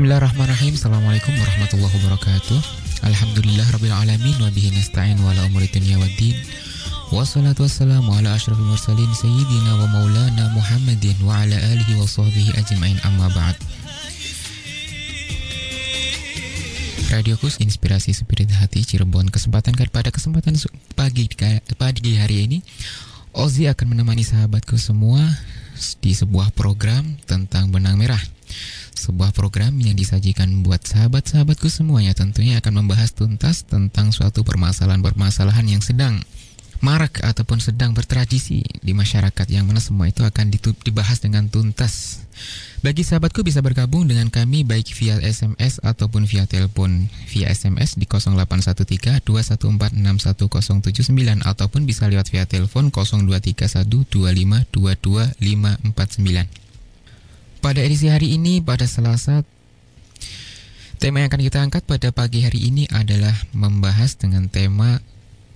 Bismillahirrahmanirrahim. Assalamualaikum warahmatullahi wabarakatuh. Alhamdulillah Rabbil Alamin Wabihi nasta'in wa ala umri dunia wa din. Wassalatu wassalamu ala ashrafil mursalin Sayyidina wa maulana Muhammadin Wa ala alihi wa sahbihi ajma'in. Amma ba'd. Radio Kus Inspirasi Spirit Hati Cirebon. Kesempatan pada kesempatan pagi pagi hari ini Ozi akan menemani sahabatku semua di sebuah program tentang benang merah sebuah program yang disajikan buat sahabat-sahabatku semuanya tentunya akan membahas tuntas tentang suatu permasalahan-permasalahan yang sedang marak ataupun sedang bertradisi di masyarakat yang mana semua itu akan dibahas dengan tuntas. Bagi sahabatku bisa bergabung dengan kami baik via SMS ataupun via telepon via SMS di 0813 214 61079 ataupun bisa lewat via telepon 0231 25 22 549. Pada edisi hari ini, pada Selasa, tema yang akan kita angkat pada pagi hari ini adalah membahas dengan tema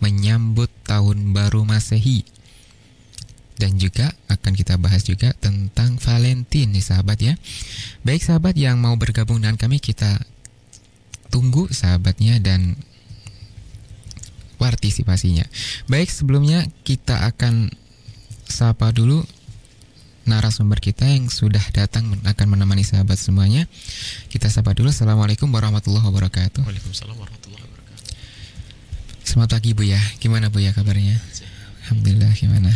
menyambut tahun baru Masehi. Dan juga akan kita bahas juga tentang Valentine nih sahabat ya. Baik sahabat yang mau bergabung dengan kami kita tunggu sahabatnya dan partisipasinya. Baik sebelumnya kita akan sapa dulu narasumber kita yang sudah datang akan menemani sahabat semuanya. Kita sapa dulu. Assalamualaikum warahmatullahi wabarakatuh. Waalaikumsalam warahmatullahi wabarakatuh. Selamat pagi Bu ya. Gimana Bu ya kabarnya? Alhamdulillah gimana?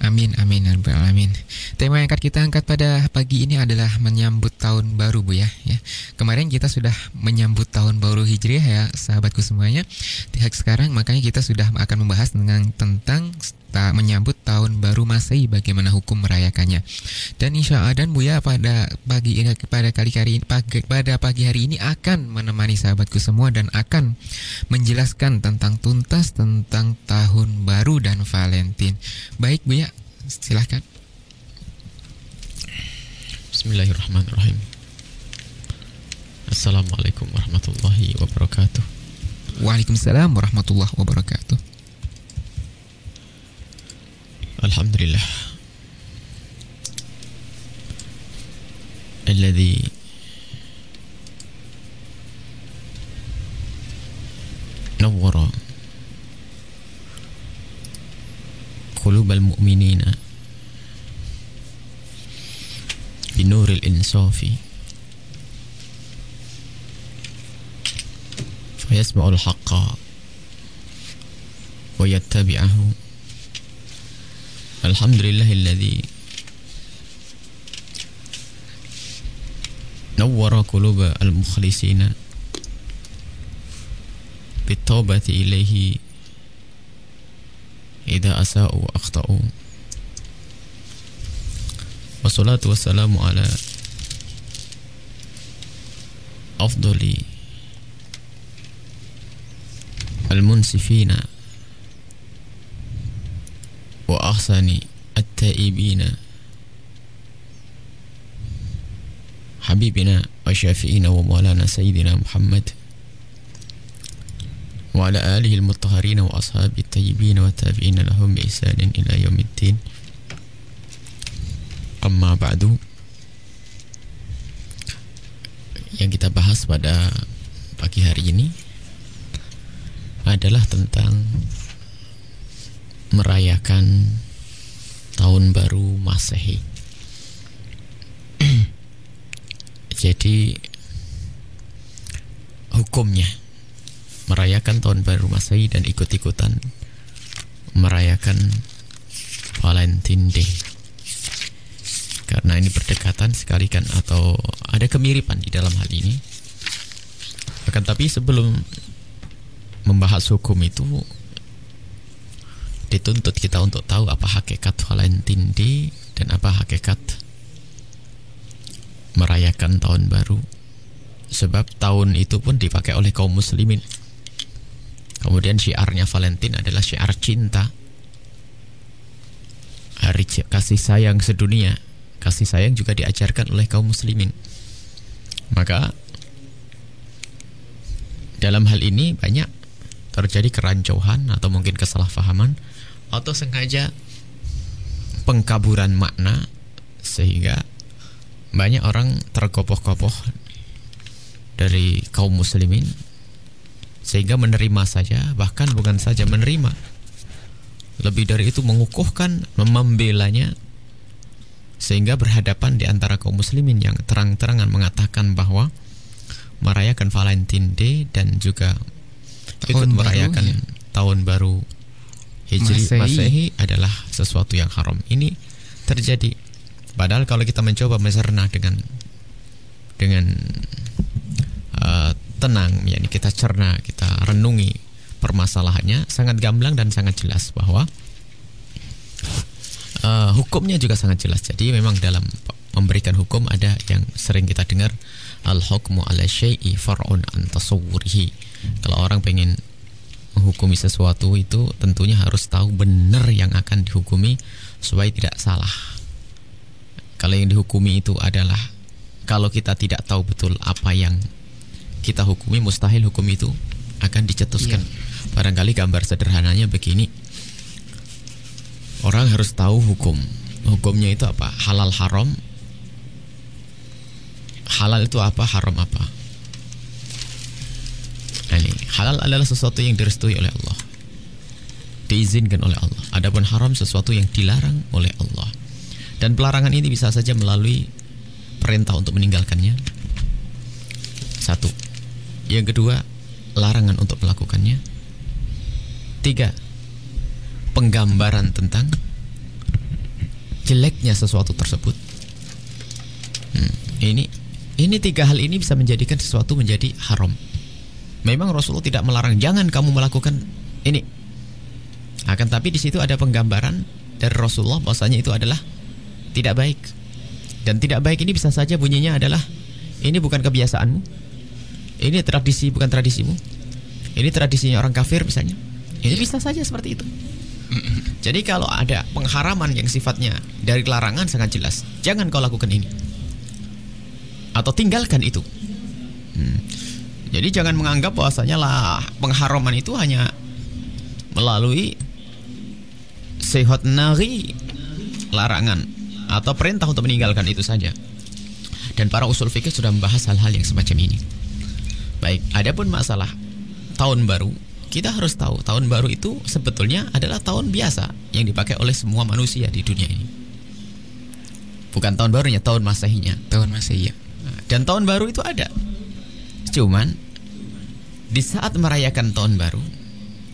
Amin, amin, amin. Tema yang akan kita angkat pada pagi ini adalah menyambut tahun baru Bu ya. ya. Kemarin kita sudah menyambut tahun baru Hijriah ya sahabatku semuanya. Tidak sekarang makanya kita sudah akan membahas tentang tentang ta menyambut tahun baru Masehi bagaimana hukum merayakannya. Dan insya Allah dan Buya pada pagi ini pada kali kali pagi, pada pagi hari ini akan menemani sahabatku semua dan akan menjelaskan tentang tuntas tentang tahun baru dan Valentine. Baik Buya, silahkan. Bismillahirrahmanirrahim. Assalamualaikum warahmatullahi wabarakatuh. Waalaikumsalam warahmatullahi wabarakatuh. الحمد لله الذي نور قلوب المؤمنين بنور الإنصاف فيسمع الحق ويتبعه. الحمد لله الذي نور قلوب المخلصين بالتوبة إليه إذا أساءوا وأخطأوا. والصلاة والسلام على أفضل المنصفين. وأحسن التائبين حبيبنا وشافئنا ومولانا سيدنا محمد وعلى آله المطهرين وأصحاب الطيبين والتابعين لهم بإحسان إلى يوم الدين أما بعد yang kita bahas pada pagi hari ini adalah tentang merayakan tahun baru Masehi. Jadi hukumnya merayakan tahun baru Masehi dan ikut-ikutan merayakan Valentine Day. Karena ini berdekatan sekali kan atau ada kemiripan di dalam hal ini. Akan tapi sebelum membahas hukum itu dituntut kita untuk tahu apa hakikat Valentine Day dan apa hakikat merayakan tahun baru. Sebab tahun itu pun dipakai oleh kaum muslimin. Kemudian syiarnya Valentine adalah syiar cinta. Hari kasih sayang sedunia. Kasih sayang juga diajarkan oleh kaum muslimin. Maka dalam hal ini banyak terjadi kerancuan atau mungkin kesalahpahaman atau sengaja pengkaburan makna sehingga banyak orang terkopoh-kopoh dari kaum muslimin sehingga menerima saja bahkan bukan saja menerima. Lebih dari itu mengukuhkan membelanya sehingga berhadapan di antara kaum muslimin yang terang-terangan mengatakan bahwa merayakan Valentine Day dan juga ikut Tahun baru, merayakan ya. tahun baru Hijri Masehi. Masehi adalah sesuatu yang haram. Ini terjadi. Padahal kalau kita mencoba mencerna dengan dengan uh, tenang, yakni kita cerna, kita renungi permasalahannya sangat gamblang dan sangat jelas bahwa uh, hukumnya juga sangat jelas. Jadi memang dalam memberikan hukum ada yang sering kita dengar al hukmu ala syai'i far'un an tasawwurihi. Kalau orang pengen menghukumi sesuatu itu tentunya harus tahu benar yang akan dihukumi supaya tidak salah. Kalau yang dihukumi itu adalah kalau kita tidak tahu betul apa yang kita hukumi mustahil hukum itu akan dicetuskan. Barangkali gambar sederhananya begini. Orang harus tahu hukum. Hukumnya itu apa? Halal haram. Halal itu apa? Haram apa? Nah, ini halal adalah sesuatu yang direstui oleh Allah. Diizinkan oleh Allah. Adapun haram sesuatu yang dilarang oleh Allah. Dan pelarangan ini bisa saja melalui perintah untuk meninggalkannya. Satu. Yang kedua, larangan untuk melakukannya. Tiga, penggambaran tentang jeleknya sesuatu tersebut. Hmm, ini ini tiga hal ini bisa menjadikan sesuatu menjadi haram. Memang Rasulullah tidak melarang jangan kamu melakukan ini. Akan tapi di situ ada penggambaran dari Rasulullah bahwasanya itu adalah tidak baik. Dan tidak baik ini bisa saja bunyinya adalah ini bukan kebiasaanmu. Ini tradisi bukan tradisimu. Ini tradisinya orang kafir misalnya. Ini bisa saja seperti itu. Jadi kalau ada pengharaman yang sifatnya dari larangan sangat jelas, jangan kau lakukan ini. Atau tinggalkan itu. Hmm. Jadi jangan menganggap bahwasanya lah pengharaman itu hanya melalui sehat nari larangan atau perintah untuk meninggalkan itu saja. Dan para usul fikih sudah membahas hal-hal yang semacam ini. Baik, adapun masalah tahun baru, kita harus tahu tahun baru itu sebetulnya adalah tahun biasa yang dipakai oleh semua manusia di dunia ini. Bukan tahun barunya, tahun masehinya. Tahun masih ya. Dan tahun baru itu ada. Cuman di saat merayakan tahun baru,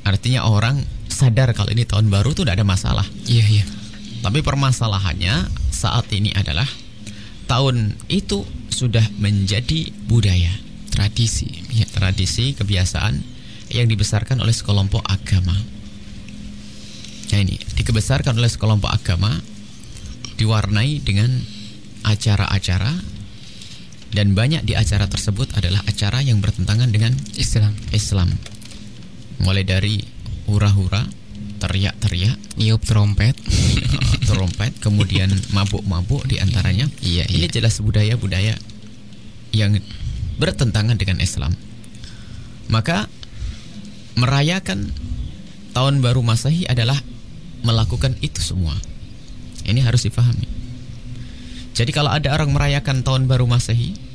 artinya orang sadar kalau ini tahun baru itu tidak ada masalah. Iya, iya. Tapi permasalahannya saat ini adalah tahun itu sudah menjadi budaya, Tradisi. Ya. tradisi, kebiasaan yang dibesarkan oleh sekelompok agama. Nah ini dikebesarkan oleh sekelompok agama diwarnai dengan acara-acara dan banyak di acara tersebut adalah acara yang bertentangan dengan Islam. Islam. Mulai dari hura-hura, teriak-teriak, Niup trompet. trompet, kemudian mabuk-mabuk di antaranya. Iya, Ini iya. jelas budaya-budaya yang bertentangan dengan Islam. Maka merayakan tahun baru Masehi adalah melakukan itu semua. Ini harus dipahami. Jadi kalau ada orang merayakan tahun baru Masehi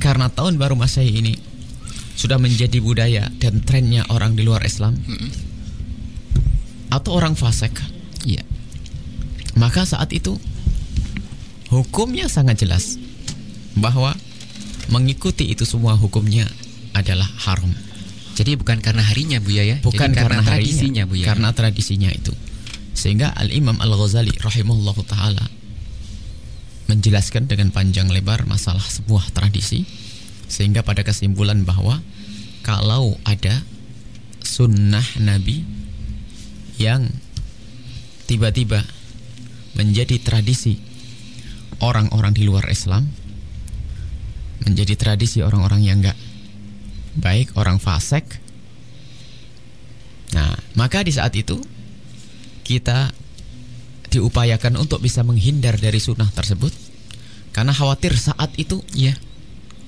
karena tahun baru Masehi ini sudah menjadi budaya dan trennya orang di luar Islam atau orang fasik, Iya. maka saat itu hukumnya sangat jelas bahwa mengikuti itu semua hukumnya adalah haram. Jadi bukan karena harinya Bu ya ya. Bukan Jadi karena, harinya, tradisinya Bu ya. Karena tradisinya itu. Sehingga Al-Imam Al-Ghazali rahimahullahu taala menjelaskan dengan panjang lebar masalah sebuah tradisi sehingga pada kesimpulan bahwa kalau ada sunnah Nabi yang tiba-tiba menjadi tradisi orang-orang di luar Islam menjadi tradisi orang-orang yang enggak baik orang fasik nah maka di saat itu kita diupayakan untuk bisa menghindar dari sunnah tersebut karena khawatir saat itu Iya.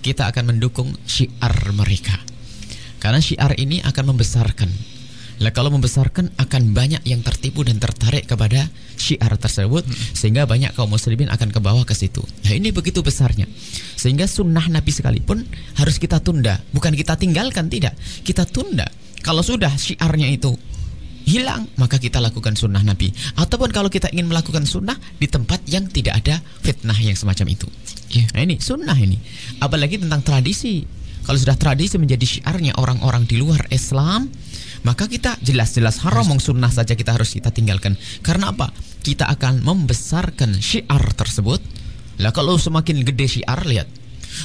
kita akan mendukung syiar mereka karena syiar ini akan membesarkan Lah kalau membesarkan akan banyak yang tertipu dan tertarik kepada syiar tersebut sehingga banyak kaum muslimin akan ke bawah ke situ. Nah ini begitu besarnya. Sehingga sunnah Nabi sekalipun harus kita tunda, bukan kita tinggalkan tidak, kita tunda. Kalau sudah syiarnya itu hilang maka kita lakukan sunnah Nabi. Ataupun kalau kita ingin melakukan sunnah di tempat yang tidak ada fitnah yang semacam itu. Iya. Nah ini sunnah ini. Apalagi tentang tradisi. Kalau sudah tradisi menjadi syiarnya orang-orang di luar Islam, maka kita jelas-jelas haram sunnah saja kita harus kita tinggalkan. Karena apa? Kita akan membesarkan syiar tersebut. Lah kalau semakin gede syiar lihat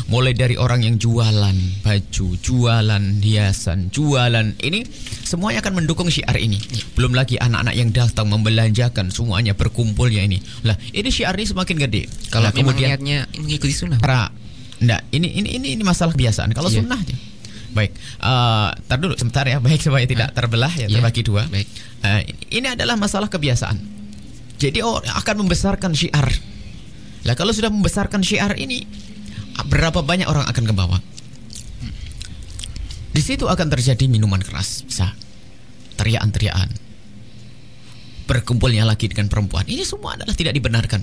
mulai dari orang yang jualan baju, jualan hiasan, jualan ini semuanya akan mendukung syiar ini. Belum lagi anak-anak yang datang membelanjakan semuanya berkumpul ya ini. Lah, ini syiar ini semakin gede. Kalau memang kemudian mengikuti sunnah. Pra, enggak, ini ini ini ini masalah kebiasaan. Kalau Iya. sunnah aja. Baik, eh tar dulu sebentar ya, baik supaya tidak terbelah ya, Iya. terbagi dua. Baik. Eh, ini adalah masalah kebiasaan. Jadi oh, akan membesarkan syiar. Lah kalau sudah membesarkan syiar ini, berapa banyak orang akan ke bawah? Di situ akan terjadi minuman keras, bisa teriakan-teriakan, berkumpulnya lagi dengan perempuan. Ini semua adalah tidak dibenarkan.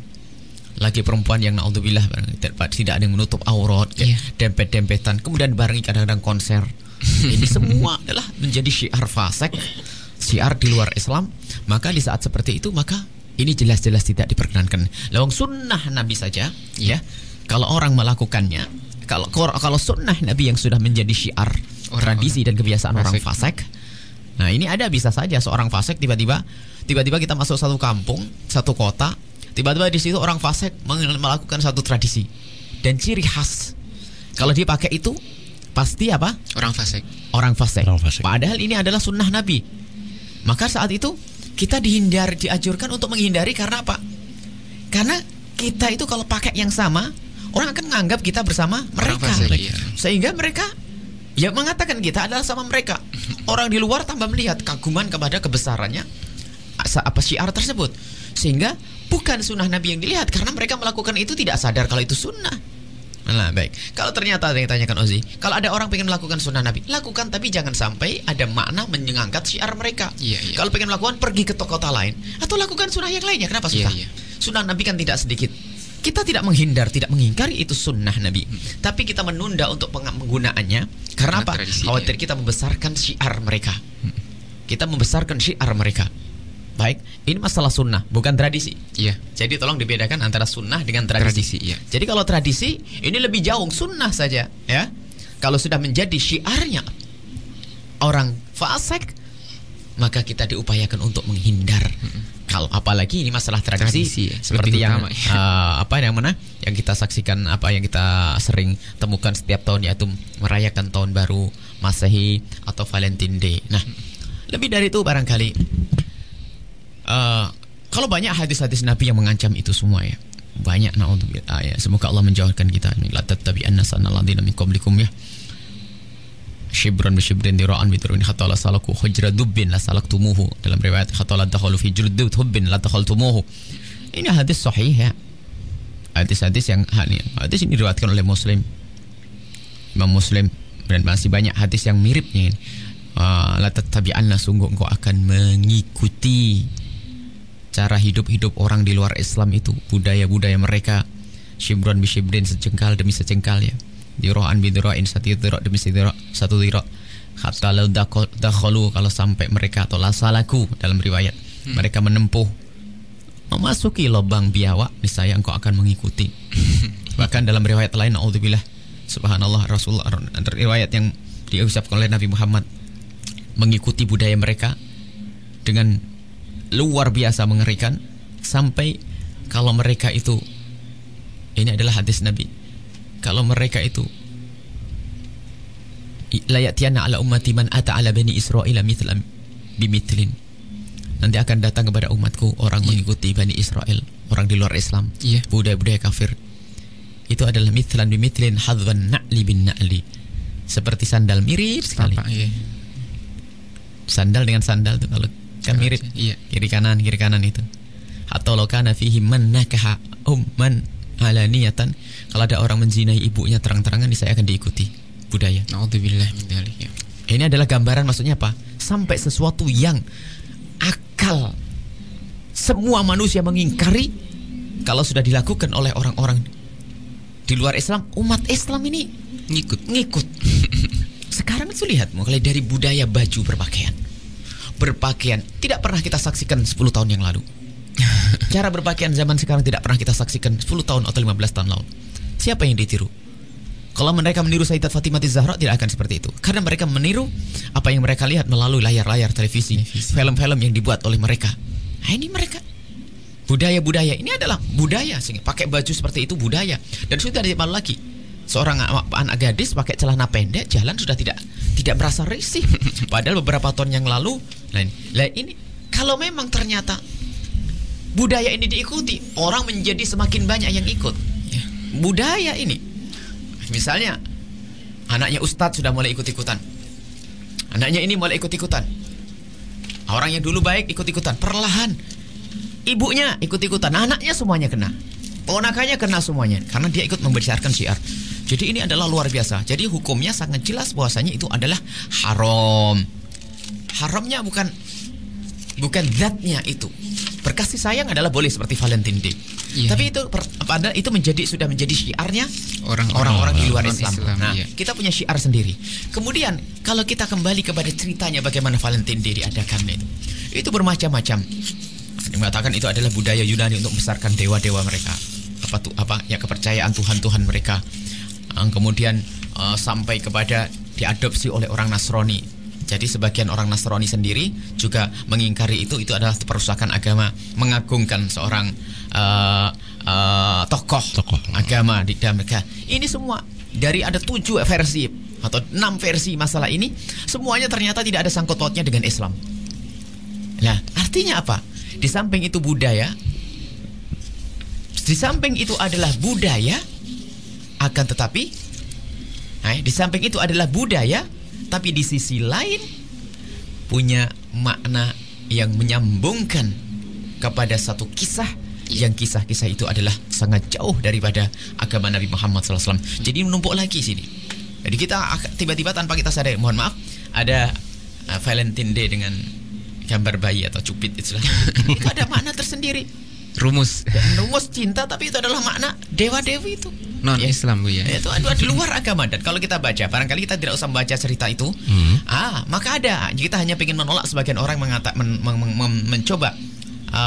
Lagi perempuan yang naudzubillah tidak tidak ada yang menutup aurat, Iya. dempet-dempetan, kemudian barengi kadang-kadang konser. Ini semua adalah menjadi syiar fasik, syiar di luar Islam. Maka di saat seperti itu maka ini jelas-jelas tidak diperkenankan. Lawang sunnah Nabi saja, ya. Kalau orang melakukannya, kalau kalau sunnah Nabi yang sudah menjadi syiar Orang- tradisi dan kebiasaan orang fasik. Nah ini ada bisa saja seorang fasik tiba-tiba tiba-tiba kita masuk satu kampung, satu kota, tiba-tiba di situ orang fasik melakukan satu tradisi dan ciri khas. Kalau dia pakai itu pasti apa? Orang fasik. Orang fasik. Orang fasik. Padahal ini adalah sunnah Nabi. Maka saat itu kita dihindar, diajurkan untuk menghindari karena apa? Karena kita itu kalau pakai yang sama, orang akan menganggap kita bersama mereka. iya. Sehingga mereka ya mengatakan kita adalah sama mereka. Orang di luar tambah melihat kaguman kepada kebesarannya apa syiar tersebut. Sehingga bukan sunnah Nabi yang dilihat karena mereka melakukan itu tidak sadar kalau itu sunnah. Nah, baik. Kalau ternyata ada yang tanyakan Ozi, kalau ada orang pengen melakukan sunnah Nabi, lakukan tapi jangan sampai ada makna menyengangkat syiar mereka. Iya, iya. Kalau pengen melakukan pergi ke kota lain atau lakukan sunnah yang lainnya. Kenapa Iya, susah? iya. Sunnah Nabi kan tidak sedikit. Kita tidak menghindar, tidak mengingkari itu sunnah Nabi. Tapi kita menunda untuk peng- penggunaannya karena Karena apa? Khawatir iya. kita membesarkan syiar mereka. Kita membesarkan syiar mereka. Baik, ini masalah sunnah, bukan tradisi. Iya. Jadi tolong dibedakan antara sunnah dengan tradisi. Tradisi, iya. Jadi kalau tradisi ini lebih jauh sunnah saja, ya. Kalau sudah menjadi syiarnya orang fasik, maka kita diupayakan untuk menghindar. Kalau apalagi ini masalah tradisi, Tradisi, ya. seperti yang utama, ya. eh, apa yang mana yang kita saksikan apa yang kita sering temukan setiap tahun yaitu merayakan tahun baru Masehi atau Valentine Day. Nah, lebih dari itu barangkali eh, kalau banyak hadis-hadis Nabi yang mengancam itu semua ya. Banyak naudzubillah ya. Semoga Allah menjauhkan kita. La tattabi'anna sanal ladzina min qablikum ya. Shibran bi shibrin dira'an bi dirun hatta la salaku hujra dubbin la salaktumuhu. Dalam riwayat hatta la dakhalu fi jurdud hubbin la dakhaltumuhu. Ini hadis sahih ya. Hadis-hadis yang hadis ini diriwayatkan oleh Muslim. Imam Muslim dan masih banyak hadis yang miripnya ini. Ah, la tattabi'anna sungguh engkau akan mengikuti cara hidup-hidup orang di luar Islam itu, budaya-budaya mereka. Shibran bi shibrin sejengkal demi sejengkal ya. Diro'an bi diro'in satu diro' demi satu diro' satu diro' hatta lau dakol- dakhalu kalau sampai mereka atau lasalaku dalam riwayat. Mereka menempuh memasuki lubang biawak niscaya engkau akan mengikuti. Bahkan dalam riwayat lain naudzubillah subhanallah Rasulullah riwayat yang diucapkan oleh Nabi Muhammad mengikuti budaya mereka dengan luar biasa mengerikan sampai kalau mereka itu ini adalah hadis Nabi kalau mereka itu la ya'tiyanna ala ummati man ata ala bani Israil mithlan bimithlin nanti akan datang kepada umatku orang mengikuti bani Israel orang di luar Islam Iya. budaya-budaya kafir itu adalah mithlan bimithlin hadzwan na'li bin na'li seperti sandal mirip sekali Apa? Iya. sandal dengan sandal tuh kalau kan mirip Iya. kiri kanan kiri kanan itu atau lo kana fihi man nakaha umman alaniyatan kalau ada orang menzinai ibunya terang-terangan saya akan diikuti budaya Naudzubillah min dzalik. Ya. ini adalah gambaran maksudnya apa sampai sesuatu yang akal semua manusia mengingkari kalau sudah dilakukan oleh orang-orang di luar Islam, umat Islam ini ngikut. ngikut. Sekarang itu lihat mulai dari budaya baju berpakaian. Berpakaian tidak pernah kita saksikan 10 tahun yang lalu. Cara berpakaian zaman sekarang tidak pernah kita saksikan 10 tahun atau 15 tahun lalu. Siapa yang ditiru? Kalau mereka meniru Sayyidat Fatimah Zahra tidak akan seperti itu. Karena mereka meniru apa yang mereka lihat melalui layar-layar televisi, film-film yang dibuat oleh mereka. Nah, ini mereka. Budaya-budaya. Ini adalah budaya. Sehingga pakai baju seperti itu budaya. Dan sudah tidak malu lagi. Seorang anak gadis pakai celana pendek jalan sudah tidak tidak merasa risih. Padahal beberapa tahun yang lalu nah ini, lah ini kalau memang ternyata budaya ini diikuti orang menjadi semakin banyak yang ikut budaya ini misalnya anaknya ustadz sudah mulai ikut-ikutan anaknya ini mulai ikut-ikutan orang yang dulu baik ikut-ikutan perlahan ibunya ikut-ikutan, anaknya semuanya kena. Ponakannya kena semuanya karena dia ikut membesarkan syiar. Jadi ini adalah luar biasa. Jadi hukumnya sangat jelas bahwasanya itu adalah haram. Haramnya bukan bukan zatnya itu. Berkasih sayang adalah boleh seperti Valentine Day. Iya. Tapi itu per, pada itu menjadi sudah menjadi syiarnya Orang- orang-orang di luar Islam. Islam, Nah, iya. kita punya syiar sendiri. Kemudian kalau kita kembali kepada ceritanya bagaimana Valentine Day diadakan itu, itu bermacam-macam. Mengatakan itu adalah budaya Yunani untuk membesarkan dewa-dewa mereka, apa tuh apa ya kepercayaan Tuhan-Tuhan mereka. Kemudian eh, sampai kepada diadopsi oleh orang Nasrani. Jadi sebagian orang Nasrani sendiri juga mengingkari itu itu adalah perusakan agama, mengagungkan seorang eh, eh, tokoh, Tokoh. agama di dalam mereka. Ini semua dari ada tujuh versi atau enam versi masalah ini, semuanya ternyata tidak ada sangkut pautnya dengan Islam. Nah, artinya apa? Di samping itu budaya, di samping itu adalah budaya, akan tetapi, nah, di samping itu adalah budaya, tapi di sisi lain punya makna yang menyambungkan kepada satu kisah yang kisah-kisah itu adalah sangat jauh daripada agama Nabi Muhammad SAW. Jadi menumpuk lagi sini. Jadi kita tiba-tiba tanpa kita sadar, mohon maaf, ada uh, Valentine Day dengan gambar bayi atau cupid itu ada makna tersendiri. Rumus Rumus cinta tapi itu adalah makna dewa-dewi itu. Non Ya. Islam bu ya. Itu adu di luar agama dan kalau kita baca, barangkali kita tidak usah membaca cerita itu. Hmm. Ah, maka ada. Kita hanya ingin menolak sebagian orang mengata, men- men- men- men- mencoba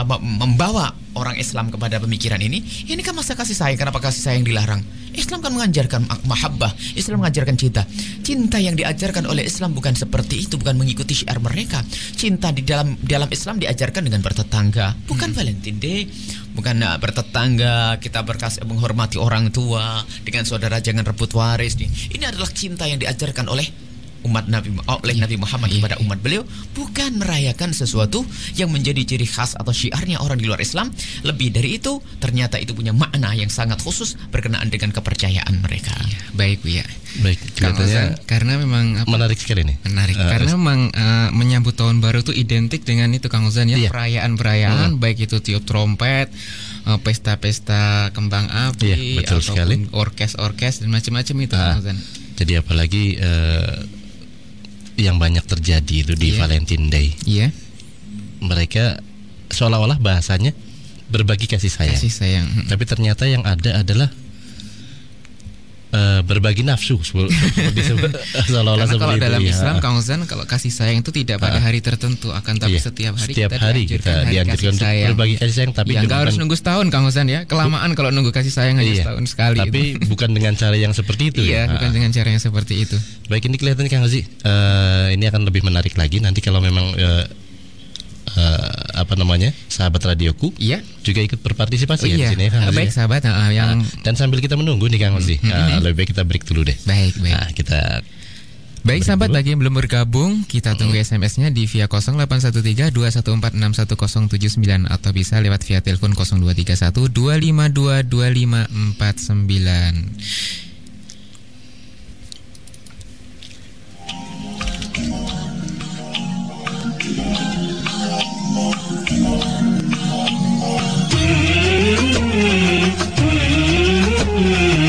mem- membawa orang Islam kepada pemikiran ini. Ini kan masa kasih sayang. Kenapa kasih sayang dilarang? Islam kan mengajarkan ma- mahabbah. Islam mengajarkan cinta. Cinta yang diajarkan oleh Islam bukan seperti itu, bukan mengikuti syiar mereka. Cinta di dalam dalam Islam diajarkan dengan bertetangga, bukan Valentine Day, bukan uh, bertetangga, kita berkasih menghormati orang tua, dengan saudara jangan rebut waris. Ini adalah cinta yang diajarkan oleh umat Nabi oleh Nabi Muhammad Iya. kepada umat beliau bukan merayakan sesuatu yang menjadi ciri khas atau syiarnya orang di luar Islam lebih dari itu ternyata itu punya makna yang sangat khusus berkenaan dengan kepercayaan mereka Baik bu ya. Baik, kelihatannya karena memang apa, menarik sekali nih. menarik Eh, karena memang eh, menyambut tahun baru itu identik dengan itu Kang Ozan ya Iya. perayaan-perayaan baik itu tiup trompet eh, pesta-pesta kembang api Iya, betul ataupun sekali. orkes-orkes dan macam-macam itu Ah. Kang Ozan. Jadi apalagi eh, yang banyak terjadi itu di Iya. Valentine Day. Iya, Mereka seolah-olah bahasanya berbagi kasih sayang. kasih sayang. Tapi ternyata yang ada adalah eh, berbagi nafsu seperti disebut seolah-olah kalau dalam ya. Islam Kang Ozan kalau kasih sayang itu tidak pada hari tertentu akan tapi Iya. setiap hari Setiap kita hari dianjurkan kita hari dianjurkan kasih untuk sayang. berbagi kasih sayang, tapi ya, nggak harus nunggu setahun Kang Ozan ya. Kelamaan kalau nunggu kasih sayang hanya Iya. setahun sekali. Tapi itu. bukan dengan cara yang seperti itu iya, ya. bukan Ah. dengan cara yang seperti itu. Baik ini kelihatannya Kang Haji eh, ini akan lebih menarik lagi nanti kalau memang eh, uh, apa namanya? Sahabat radioku iya. juga ikut berpartisipasi oh, iya. ya di iya. sini eh, ya, Kang baik sahabat. Uh, yang uh, dan sambil kita menunggu nih Kang Ozi hmm, uh, lebih baik kita break dulu deh. Baik baik. Nah, kita Baik sahabat bagi yang belum bergabung kita tunggu SMS-nya di via 081321461079 atau bisa lewat via telepon 0231 Mm-hmm.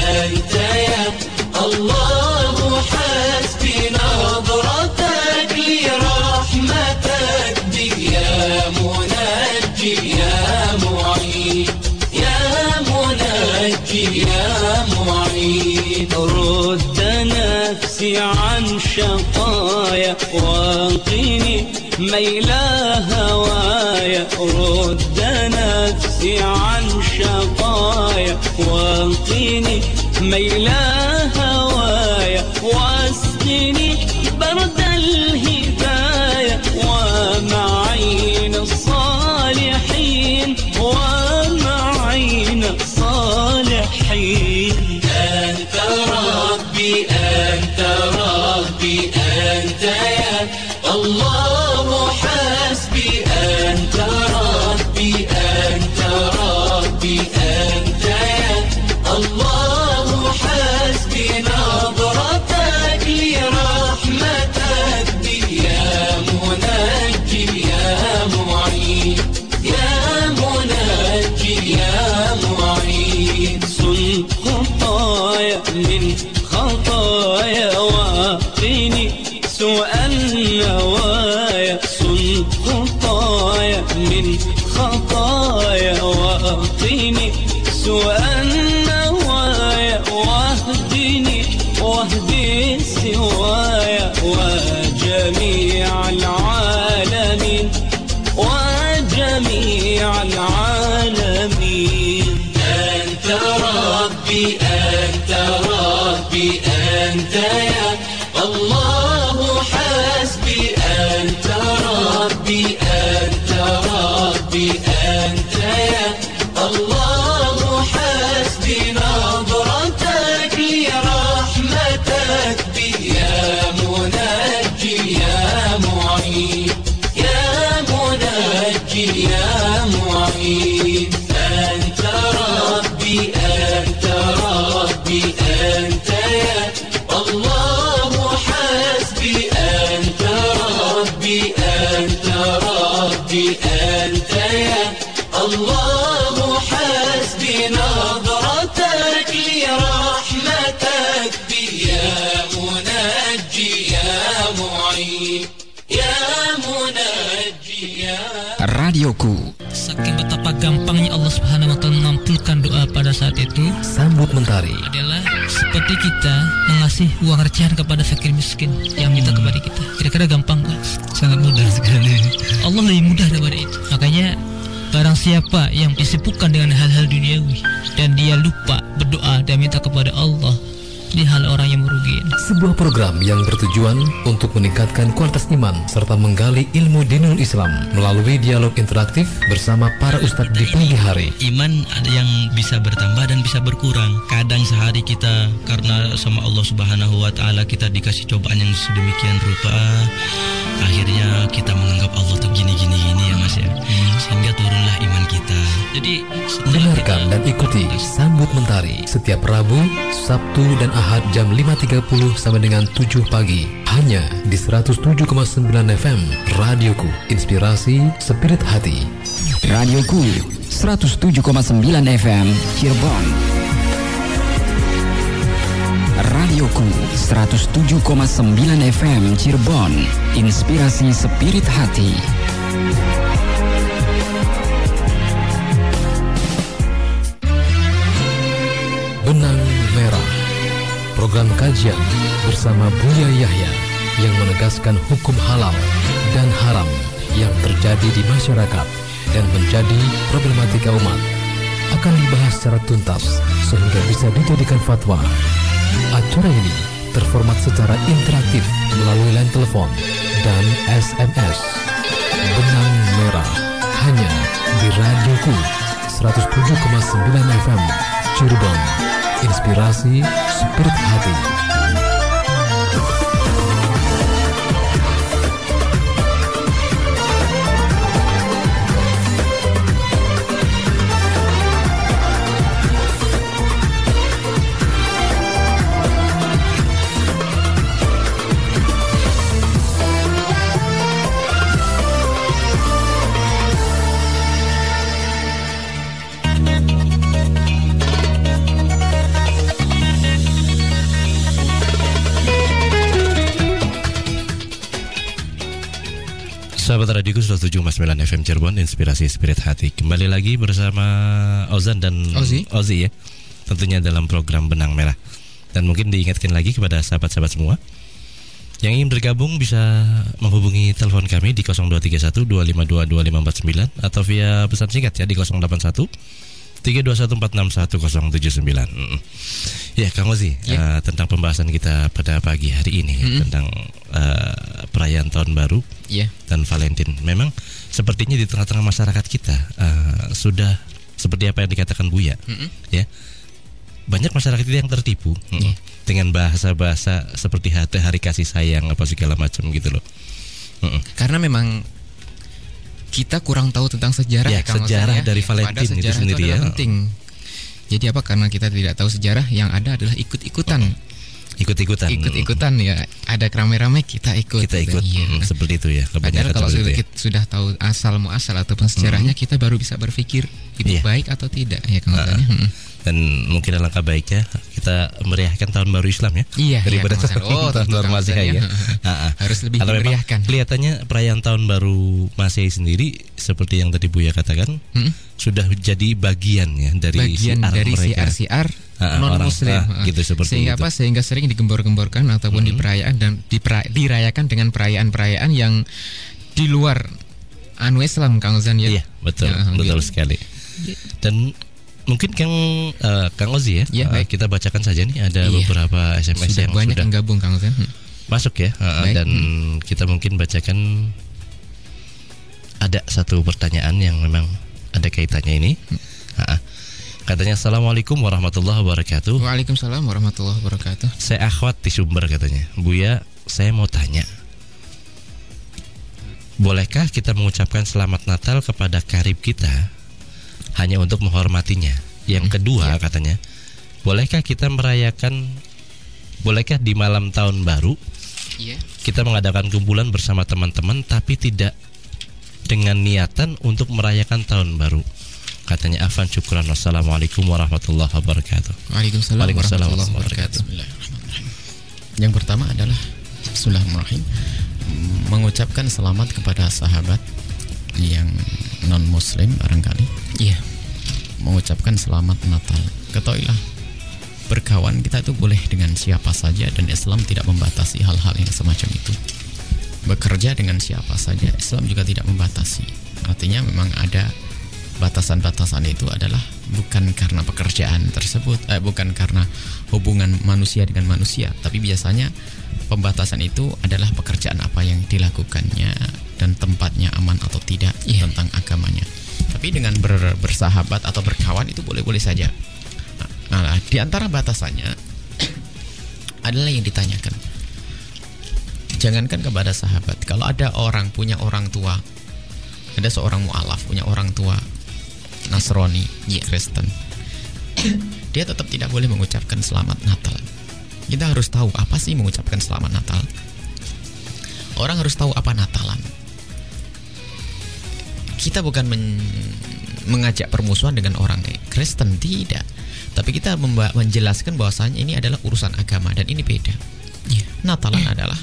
أنت يا الله حسبي نظرتك لرحمتك بي يا منجي يا معين يا منجي يا معين. رد نفسي عن شقايا واقني ميل هوايا رد نفسي عن شقايا واقني ميل هوايا Radioku Saking betapa gampangnya Allah Subhanahu wa taala mengampulkan doa pada saat itu Sambut mentari. adalah seperti kita mengasih uang recehan kepada fakir miskin yang minta kepada kita. Kira-kira gampang nggak? Sangat mudah sekali. Allah lebih mudah daripada itu. Makanya barang siapa yang disibukkan dengan hal-hal duniawi dan dia lupa berdoa dan minta kepada Allah, Sebuah program yang bertujuan untuk meningkatkan kualitas iman serta menggali ilmu dinul Islam melalui dialog interaktif bersama para ustadz di pagi hari. iman ada yang bisa bertambah dan bisa berkurang. Kadang sehari kita karena sama Allah Subhanahu wa taala kita dikasih cobaan yang sedemikian rupa, akhirnya kita menganggap Allah tuh gini gini gini ya Mas ya. Sehingga turunlah iman kita. Jadi Dengarkan dan ikuti Sambut Mentari setiap Rabu, Sabtu dan Ahad jam 5.30 sampai dengan 7 pagi hanya di 107,9 FM Radioku Inspirasi Spirit Hati. Radioku 107,9 FM Cirebon. Radioku 107,9 FM Cirebon. Inspirasi spirit hati. Benang Merah Program kajian bersama Buya Yahya yang menegaskan hukum halal dan haram yang terjadi di masyarakat dan menjadi problematika umat akan dibahas secara tuntas sehingga bisa dijadikan fatwa. Acara ini terformat secara interaktif melalui line telepon dan SMS. Benang Merah hanya di Radioku 107,9 FM Cirebon. Inspirasi Spirit Hati. Sahabat Radioku 107,9 FM Cirebon Inspirasi Spirit Hati. Kembali lagi bersama Ozan dan Ozi. ya. Tentunya dalam program Benang Merah. Dan mungkin diingatkan lagi kepada sahabat-sahabat semua Yang ingin bergabung bisa menghubungi telepon kami di 0231 252 2549 Atau via pesan singkat ya di 081 321461079 Mm. Ya Kang Ozi Ya. eh, Tentang pembahasan kita pada pagi hari ini Mm-mm. Tentang eh, perayaan tahun baru Iya. dan Valentine. Memang sepertinya di tengah-tengah masyarakat kita eh, sudah seperti apa yang dikatakan Buya, Mm-mm. ya. Banyak masyarakat kita yang tertipu mm, dengan bahasa-bahasa seperti hati hari kasih sayang apa segala macam gitu loh. Mm-mm. Karena memang kita kurang tahu tentang sejarah Ya, Kang Osan, sejarah ya. dari Ya, Valentine padahal itu sejarah sendiri adalah ya. penting. Jadi apa? Karena kita tidak tahu sejarah, yang ada adalah ikut-ikutan. Ikut-ikutan. Ikut-ikutan ya. Ada rame-rame kita ikut. Kita ikut Iya. mm, seperti itu ya. Padahal kalau sudah, itu ya. kita sudah tahu asal muasal ataupun sejarahnya, kita baru bisa berpikir itu Iya. baik atau tidak ya Kang ya. Dan mungkin alangkah baiknya kita meriahkan tahun baru Islam ya. Iya, Daripada iya, Osan. Oh, tahun baru Masehi ya. ya. Ah, ah. Harus lebih Kalau memang dimeriahkan. Kelihatannya perayaan tahun baru Masehi sendiri seperti yang tadi Buya katakan Mm. sudah jadi bagian ya dari bagian siar dari mereka. siar-siar Ah, non muslim ah, gitu, seperti sehingga itu. apa Hmm. sehingga sering digembor-gemborkan ataupun diperayaan dan dipera- dirayakan dengan perayaan-perayaan yang di luar anu Islam Kang Ozan ya Iya, betul, Ya, betul gitu. sekali. Dan mungkin Kang eh, Kang Ozi ya, Ya, baik. kita bacakan saja nih ada Iya. beberapa SMS sudah yang banyak sudah yang gabung Kang Ozan Hmm. masuk ya Baik. dan kita mungkin bacakan ada satu pertanyaan yang memang ada kaitannya ini. Ah, ah. Katanya Assalamualaikum warahmatullahi wabarakatuh. Waalaikumsalam warahmatullahi wabarakatuh Saya akhwat di sumber katanya. Buya, saya mau tanya. Bolehkah kita mengucapkan selamat Natal kepada karib kita hanya untuk menghormatinya? Yang kedua katanya, bolehkah kita merayakan bolehkah di malam tahun baru iya kita mengadakan kumpulan bersama teman-teman tapi tidak dengan niatan untuk merayakan tahun baru? Katanya Afan syukran Wassalamualaikum warahmatullahi wabarakatuh. Waalaikumsalam Waalaikumsalam warahmatullahi wabarakatuh. Yang pertama adalah Bismillahirrahmanirrahim mengucapkan selamat kepada sahabat yang non muslim barangkali iya mengucapkan selamat Natal. Ketahuilah berkawan kita itu boleh dengan siapa saja dan Islam tidak membatasi hal-hal yang semacam itu. Bekerja dengan siapa saja Islam juga tidak membatasi. Artinya memang ada batasan-batasan itu adalah bukan karena pekerjaan tersebut, eh, bukan karena hubungan manusia dengan manusia, tapi biasanya pembatasan itu adalah pekerjaan apa yang dilakukannya dan tempatnya aman atau tidak Iya. tentang agamanya. Tapi dengan ber- bersahabat atau berkawan itu boleh-boleh saja. Nah, di antara batasannya adalah yang ditanyakan. Jangankan kepada sahabat, kalau ada orang punya orang tua, ada seorang mualaf punya orang tua Nasrani, Kristen. dia tetap tidak boleh mengucapkan selamat Natal. Kita harus tahu apa sih mengucapkan selamat Natal. Orang harus tahu apa Natalan. Kita bukan men- mengajak permusuhan dengan orang Kristen tidak, tapi kita menjelaskan bahwasanya ini adalah urusan agama dan ini beda. Natalan adalah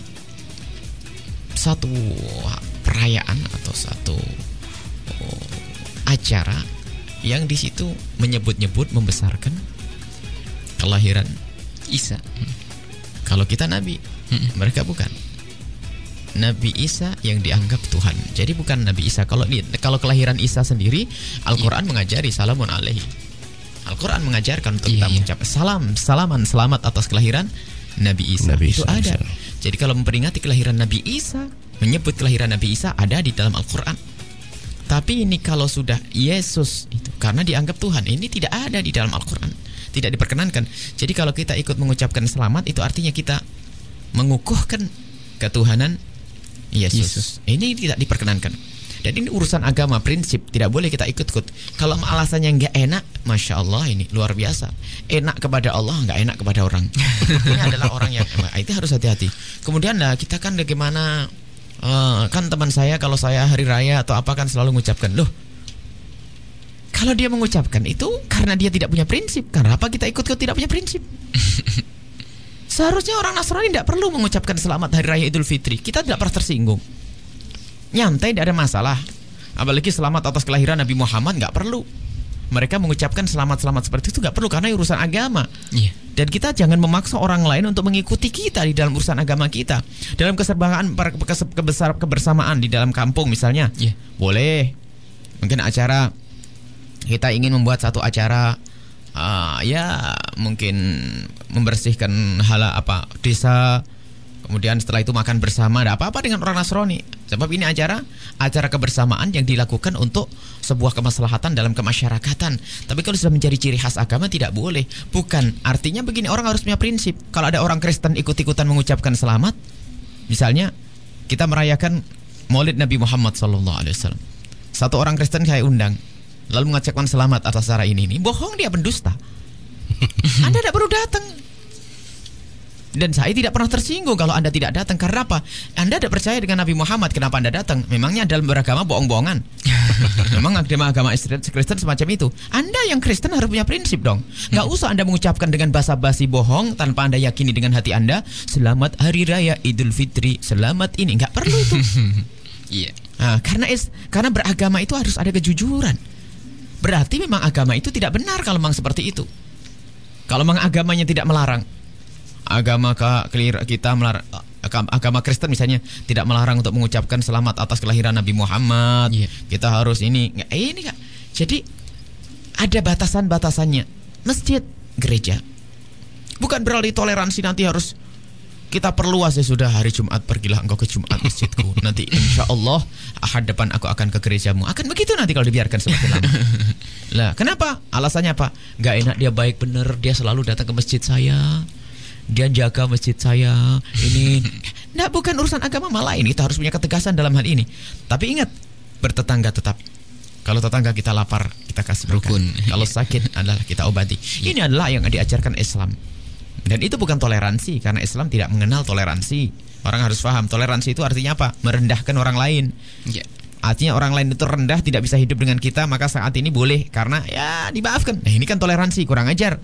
satu perayaan atau satu oh, acara yang di situ menyebut-nyebut membesarkan kelahiran Isa. Kalau kita nabi, mereka bukan. Nabi Isa yang dianggap Tuhan. Jadi bukan Nabi Isa. Kalau kalau kelahiran Isa sendiri, Al-Qur'an mengajari salamun alaihi. Al-Qur'an mengajarkan untuk kita Iya, iya. mengucap salam, salaman, selamat atas kelahiran Nabi Isa. Nabi Itu Isa, ada. Isa. Jadi kalau memperingati kelahiran Nabi Isa, menyebut kelahiran Nabi Isa ada di dalam Al-Qur'an. Tapi ini kalau sudah Yesus itu karena dianggap Tuhan, ini tidak ada di dalam Al-Qur'an. Tidak diperkenankan. Jadi kalau kita ikut mengucapkan selamat itu artinya kita mengukuhkan ketuhanan Yesus. Yesus. Ini tidak diperkenankan. Dan ini urusan agama, prinsip tidak boleh kita ikut-ikut. Kalau alasannya nggak enak, masya Allah ini luar biasa. Enak kepada Allah, nggak enak kepada orang. ini adalah orang yang itu harus hati-hati. Kemudian nah, kita kan bagaimana eh, kan teman saya kalau saya hari raya atau apa kan selalu mengucapkan loh. Kalau dia mengucapkan itu karena dia tidak punya prinsip. Karena apa kita ikut-ikut tidak punya prinsip? Seharusnya orang Nasrani tidak perlu mengucapkan selamat hari raya Idul Fitri. Kita tidak pernah tersinggung. Nyantai tidak ada masalah. Apalagi selamat atas kelahiran Nabi Muhammad nggak perlu. Mereka mengucapkan selamat-selamat seperti itu nggak perlu karena urusan agama. Iya. Dan kita jangan memaksa orang lain untuk mengikuti kita di dalam urusan agama kita. Dalam keserbangan kebesar kebersamaan di dalam kampung misalnya. Iya. Boleh. Mungkin acara kita ingin membuat satu acara ah, ya mungkin membersihkan hala apa desa. Kemudian setelah itu makan bersama. Ada apa-apa dengan orang Nasrani. Sebab ini acara acara kebersamaan yang dilakukan untuk sebuah kemaslahatan dalam kemasyarakatan. Tapi kalau sudah menjadi ciri khas agama tidak boleh. Bukan. Artinya begini orang harus punya prinsip. Kalau ada orang Kristen ikut-ikutan mengucapkan selamat misalnya kita merayakan Maulid Nabi Muhammad SAW satu orang Kristen saya undang lalu mengucapkan selamat atas acara ini. Ini bohong dia pendusta anda tidak perlu datang dan saya tidak pernah tersinggung kalau Anda tidak datang karena apa? Anda tidak percaya dengan Nabi Muhammad, kenapa Anda datang? Memangnya dalam beragama bohong-bohongan. Memang agama-agama Kristen semacam itu. Anda yang Kristen harus punya prinsip dong. Gak usah Anda mengucapkan dengan basa-basi bohong tanpa Anda yakini dengan hati Anda, selamat hari raya Idul Fitri, selamat ini. Nggak perlu itu. Iya. Nah, karena is, karena beragama itu harus ada kejujuran. Berarti memang agama itu tidak benar kalau memang seperti itu. Kalau memang agamanya tidak melarang. Agama kita melarang agama, Kristen misalnya tidak melarang untuk mengucapkan selamat atas kelahiran Nabi Muhammad. Iya. Kita harus ini nggak eh, ini nggak. Jadi ada batasan-batasannya. Masjid, gereja. Bukan berarti toleransi nanti harus kita perluas ya sudah hari Jumat pergilah engkau ke Jumat masjidku. Nanti insya Allah ahad depan aku akan ke gerejamu. Akan begitu nanti kalau dibiarkan semakin lama. Lah kenapa? Alasannya apa? Nggak enak dia baik bener dia selalu datang ke masjid saya. Dia jaga masjid saya. Ini nah bukan urusan agama. Malah ini kita harus punya ketegasan dalam hal ini. Tapi ingat bertetangga tetap. Kalau tetangga kita lapar kita kasih makan. Rukun. kalau sakit adalah kita obati. Ini adalah yang diajarkan Islam dan itu bukan toleransi karena Islam tidak mengenal toleransi. Orang harus paham toleransi itu artinya apa? Merendahkan orang lain. Iya. Artinya orang lain itu rendah tidak bisa hidup dengan kita maka saat ini boleh karena ya dimaafkan. Nah ini kan toleransi kurang ajar.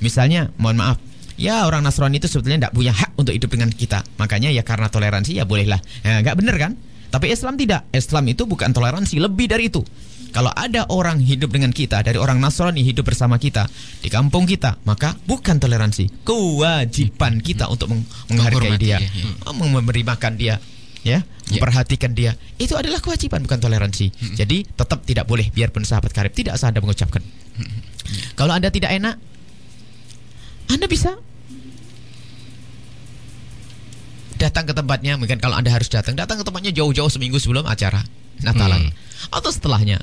Misalnya mohon maaf Ya orang Nasrani itu sebetulnya tidak punya hak untuk hidup dengan kita Makanya ya karena toleransi ya bolehlah ya, Nggak bener kan? Tapi Islam tidak Islam itu bukan toleransi Lebih dari itu Kalau ada orang hidup dengan kita Dari orang Nasrani hidup bersama kita Di kampung kita Maka bukan toleransi Kewajiban kita untuk meng- menghargai Menghormati, dia ya, ya. Memberi makan dia ya memperhatikan dia. Itu adalah kewajiban bukan toleransi. Jadi tetap tidak boleh biarpun sahabat karib tidak usah anda mengucapkan kalau anda tidak enak anda bisa datang ke tempatnya. Mungkin kalau anda harus datang datang ke tempatnya jauh-jauh seminggu sebelum acara Natalan. Atau setelahnya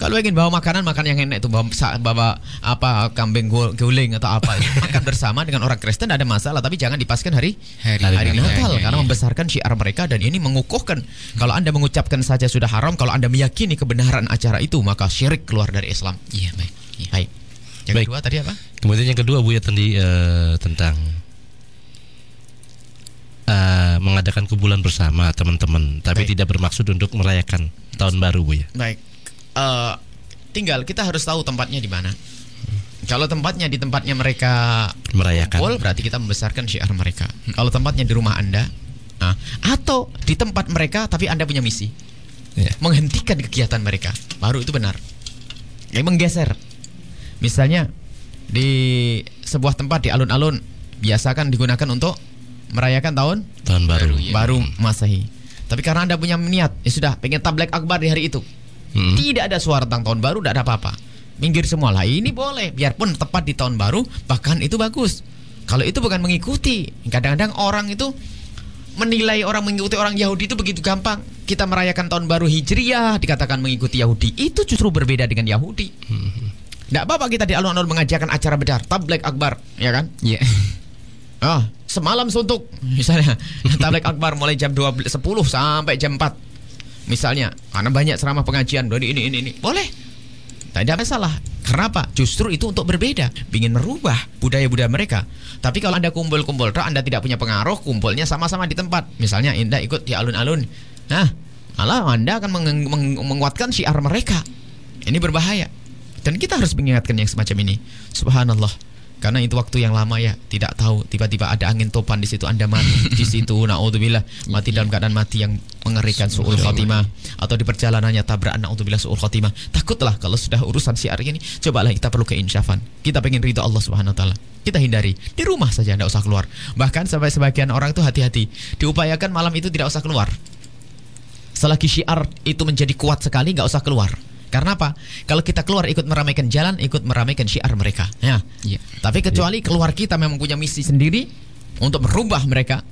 kalau ingin bawa makanan makan yang enak itu bawa, bawa apa kambing gul- guling atau apa itu. makan bersama dengan orang Kristen tidak ada masalah tapi jangan dipaskan hari Hari hari, Natal, Natal ya, karena membesarkan syiar mereka dan ini mengukuhkan kalau anda mengucapkan saja sudah haram kalau anda meyakini kebenaran acara itu maka syirik keluar dari Islam Iya baik. Iya. baik Yang Baik. kedua tadi apa? Kemudian yang kedua Bu ya tadi eh, tentang eh, mengadakan kumpulan bersama teman-teman, tapi Baik. tidak bermaksud untuk merayakan tahun baru Bu ya. Baik. Eh, tinggal kita harus tahu tempatnya di mana. Kalau tempatnya di tempatnya mereka Merayakan. kumpul, berarti kita membesarkan syiar mereka. Kalau tempatnya di rumah Anda, nah, atau di tempat mereka tapi Anda punya misi. Ya. Menghentikan kegiatan mereka. Baru itu benar. Ya, menggeser. Misalnya di sebuah tempat di alun-alun biasakan digunakan untuk merayakan tahun Tahun baru. Baru, ya. baru Masehi. Tapi karena Anda punya niat, ya sudah pengen tablek akbar di hari itu. Hmm. Tidak ada suara tentang tahun baru, tidak ada apa-apa. Minggir semua lah. Ini boleh, biarpun tepat di tahun baru, bahkan itu bagus. Kalau itu bukan mengikuti, kadang-kadang orang itu menilai orang mengikuti orang Yahudi itu begitu gampang. Kita merayakan tahun baru Hijriyah dikatakan mengikuti Yahudi. Itu justru berbeda dengan Yahudi. Tidak apa-apa kita di alun-alun mengajarkan acara bedar, tablek akbar, ya kan? Iya. Ah, semalam suntuk misalnya tablek akbar mulai jam 12 10 sampai jam 4. Misalnya, karena banyak ceramah pengajian dari ini ini ini. Boleh. Tidak ada masalah. Karena apa? Justru itu untuk berbeda, ingin merubah budaya-budaya mereka. Tapi kalau Anda kumpul-kumpul, Anda tidak punya pengaruh, kumpulnya sama-sama di tempat. Misalnya Anda ikut di alun-alun. Nah, malah Anda akan meng- meng- menguatkan syiar mereka. Ini berbahaya. Dan kita harus mengingatkan yang semacam ini. Subhanallah. Karena itu waktu yang lama ya, tidak tahu tiba-tiba ada angin topan di situ Anda mati di situ naudzubillah mati dalam keadaan mati yang mengerikan suul khotimah atau di perjalanannya tabrakan naudzubillah suul khotimah. Takutlah kalau sudah urusan syiar ini, cobalah kita perlu keinsyafan. Kita pengen ridho Allah Subhanahu wa taala. Kita hindari di rumah saja tidak usah keluar. Bahkan sampai sebagian orang itu hati-hati, diupayakan malam itu tidak usah keluar. Selagi syiar itu menjadi kuat sekali nggak usah keluar. Karena apa? Kalau kita keluar ikut meramaikan jalan, ikut meramaikan syiar mereka. Ya. Iya. Tapi kecuali keluar kita memang punya misi sendiri untuk merubah mereka,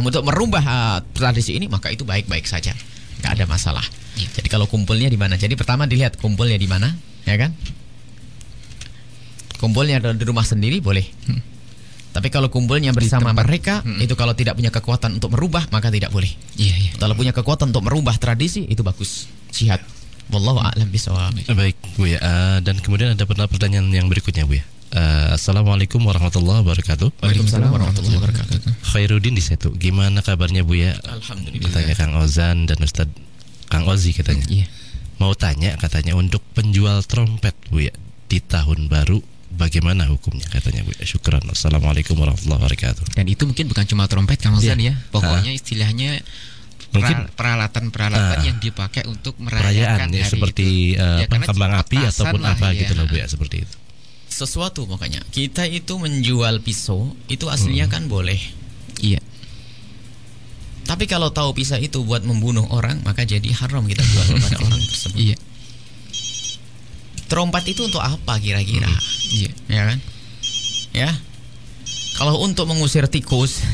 untuk merubah uh, tradisi ini, maka itu baik-baik saja, nggak ada masalah. Jadi kalau kumpulnya di mana? Jadi pertama dilihat kumpulnya di mana, ya kan? Kumpulnya di rumah sendiri boleh. Tapi kalau kumpulnya bersama tempat. mereka, Hmm. itu kalau tidak punya kekuatan untuk merubah, maka tidak boleh. Iya, iya. Kalau punya kekuatan untuk merubah tradisi, itu bagus. Jihad. Wallahu a'lam bishawab. Baik Bu ya. Eh, dan kemudian ada pertanyaan- yang berikutnya Bu ya. Eh, Assalamualaikum warahmatullahi wabarakatuh. Waalaikumsalam warahmatullahi wabarakatuh. Khairuddin di Setu. Gimana kabarnya Bu ya? Alhamdulillah. Bertanya Kang Ozan dan Ustadz Kang Ozi katanya. Iya. Mau tanya katanya untuk penjual trompet Bu ya di tahun baru bagaimana hukumnya katanya Bu ya. Syukran. Assalamualaikum warahmatullahi wabarakatuh. Dan itu mungkin bukan cuma trompet Kang Ozan Iya. ya. Pokoknya istilahnya Mungkin- pera- peralatan-peralatan Ah. yang dipakai untuk Perayaan merayakan ya hari seperti itu. eh, Ya, kembang api ataupun lah, apa ya. gitu loh Bu ya seperti itu. Sesuatu pokoknya. Kita itu menjual pisau, itu aslinya kan boleh. Iya. Tapi kalau tahu pisau itu buat membunuh orang, maka jadi haram kita jual kepada orang tersebut. Iya. Trompet itu untuk apa kira-kira? Iya. Ya kan? Ya. Kalau untuk mengusir tikus,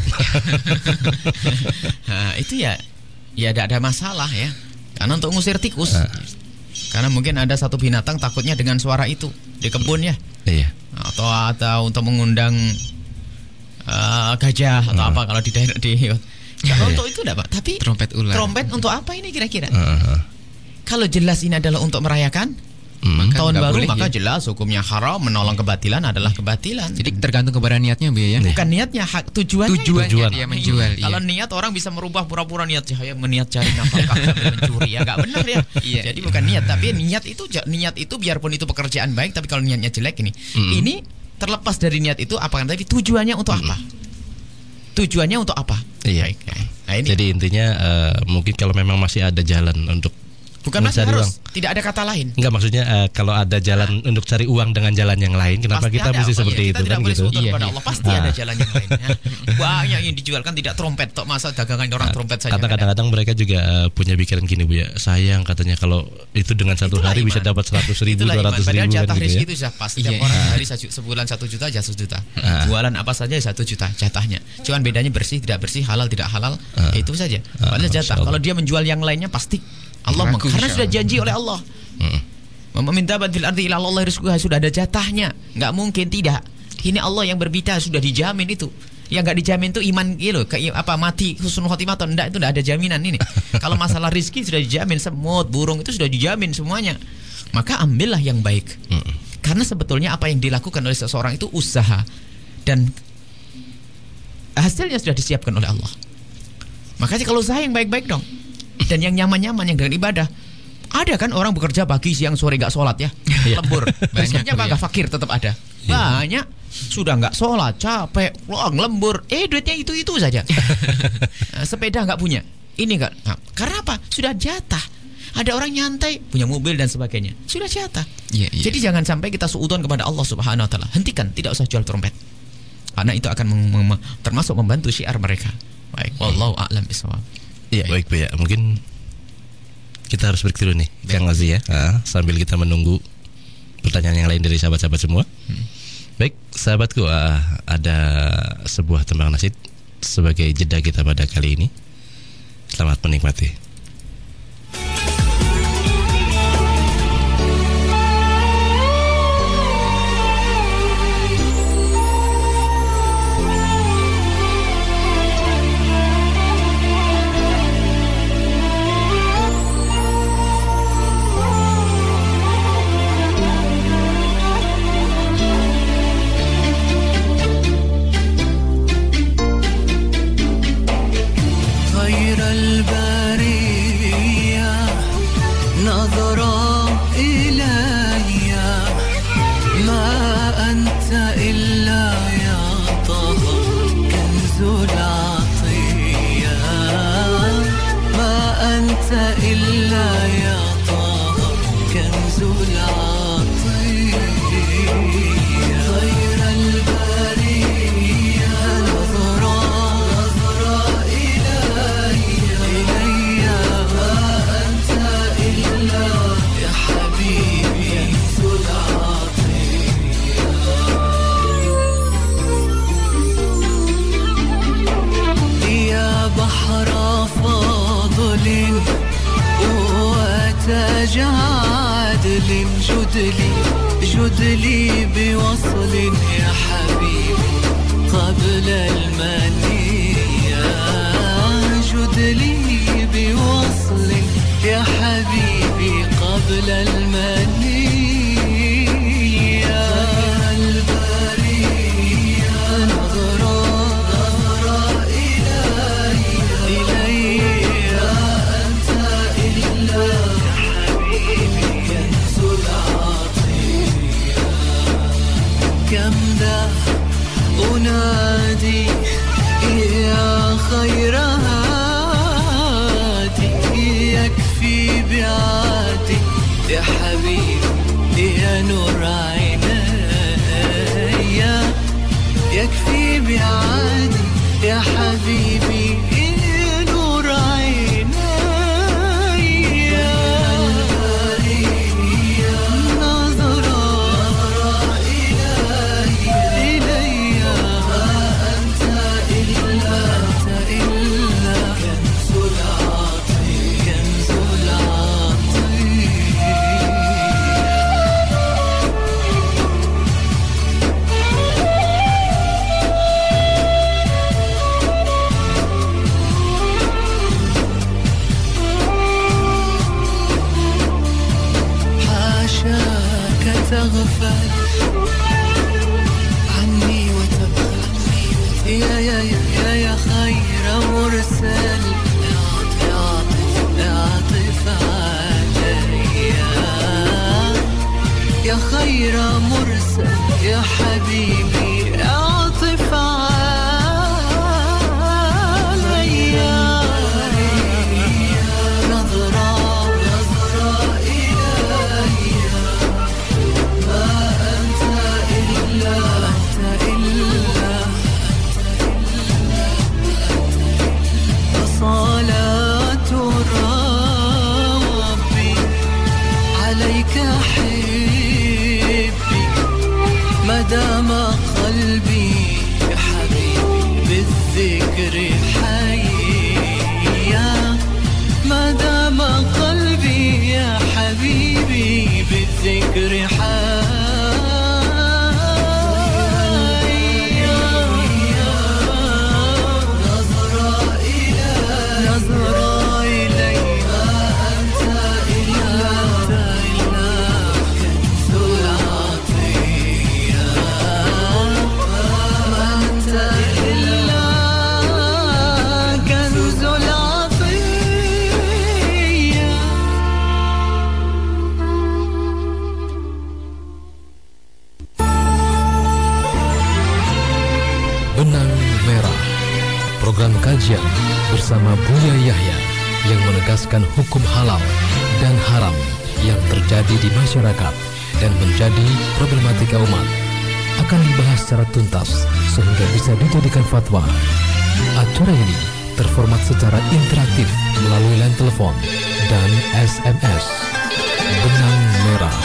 nah, itu ya, ya tidak ada masalah ya. Karena untuk mengusir tikus, karena mungkin ada satu binatang takutnya dengan suara itu di kebun ya, Iya. atau atau untuk mengundang eh, gajah atau apa kalau di daerah di. Kalau Iya. untuk itu tidak pak. Tapi Trompet ular. trompet untuk apa ini kira-kira? Heeh. Kalau jelas ini adalah untuk merayakan. Maka tahun baru, boleh, maka ya. jelas hukumnya haram menolong kebatilan adalah kebatilan. Jadi tergantung kepada niatnya Bu ya. bukan niatnya, hak tujuannya. Tujuannya Tujuan. dia menjual. iya. Kalau niat orang bisa merubah pura-pura niat saya meniat cari nafkah mencuri ya nggak benar ya. Iya. Jadi bukan niat tapi niat itu niat itu biarpun itu pekerjaan baik tapi kalau niatnya jelek ini Mm. ini terlepas dari niat itu apa kan tapi tujuannya untuk apa? Tujuannya untuk apa? Iya. Baik, ya. Nah, ini Jadi intinya eh, mungkin kalau memang masih ada jalan untuk bukan mencari harus uang. tidak ada kata lain. Enggak maksudnya eh, kalau ada jalan untuk cari uang dengan jalan yang lain, kenapa Pasti kita ada, mesti seperti Iya, itu kita tidak kan boleh gitu? Iya, kepada iya. Allah pasti Ah. ada jalan yang lain ya. banyak yang dijual kan tidak trompet tok masa dagangan orang trompet saja kan? kadang-kadang mereka juga eh, punya pikiran gini bu ya, sayang katanya kalau itu dengan satu Itulah hari bisa iman. dapat seratus ribu, dua ratus Padahal ribu kan jatah gitu rezeki ya. itu sudah pas Setiap Iya. orang hari satu, sebulan satu juta satu juta Ah. Jualan apa saja satu juta jatahnya Cuman bedanya bersih tidak bersih halal tidak halal Ah. Itu saja Ah, Padahal jatah. Kalau dia menjual yang lainnya pasti Allah Laku, Karena sudah janji oleh Allah. Mm. Meminta fil ardi ila Allah rizquha sudah ada jatahnya. Nggak mungkin tidak. Ini Allah yang berbicara sudah dijamin itu. Yang nggak dijamin itu iman gitu ke apa mati husnul khotimah atau enggak itu enggak ada jaminan ini. Kalau masalah rizki sudah dijamin. Semut burung itu sudah dijamin semuanya. Maka ambillah yang baik. Mm. Karena sebetulnya apa yang dilakukan oleh seseorang itu usaha. Dan hasilnya sudah disiapkan oleh Allah. Makanya kalau usaha yang baik-baik dong dan yang nyaman-nyaman yang dengan ibadah. Ada kan orang bekerja pagi, siang, sore nggak sholat ya, lembur. Banyak Maksudnya tuh, apa ya. nggak fakir tetap ada. Banyak sudah nggak sholat, capek, pulang lembur, eh duitnya itu itu saja. Eh, Sepeda nggak punya, ini nggak. Nah, karena apa? Sudah jatah. Ada orang nyantai, punya mobil dan sebagainya, sudah jatah. Iya, iya. Jadi jangan sampai kita suudon kepada Allah Subhanahu Wa Taala. Hentikan, tidak usah jual trompet, karena itu akan mem- mem- termasuk membantu syiar mereka. Baik, wallahu a'lam bishawab. Iya, baik Bu ya. Mungkin kita harus break dulu nih, Kang Ozi ya. Ah, sambil kita menunggu pertanyaan yang lain dari sahabat-sahabat semua. Baik, sahabatku, ah, ada sebuah tembang nasid sebagai jeda kita pada kali ini. Selamat menikmati. إلي ما أنت إلا يا طه كنز العطية. وتجعد جدلي جدلي بوصل يا حبيبي قبل المنية. جدلي بوصل يا حبيبي قبل المنية. يا حبيبي يا خير مرسل يا حبيبي good bersama Buya Yahya yang menegaskan hukum halal dan haram yang terjadi di masyarakat dan menjadi problematika umat akan dibahas secara tuntas sehingga bisa dijadikan fatwa. Acara ini terformat secara interaktif melalui line telepon dan SMS. Benang Merah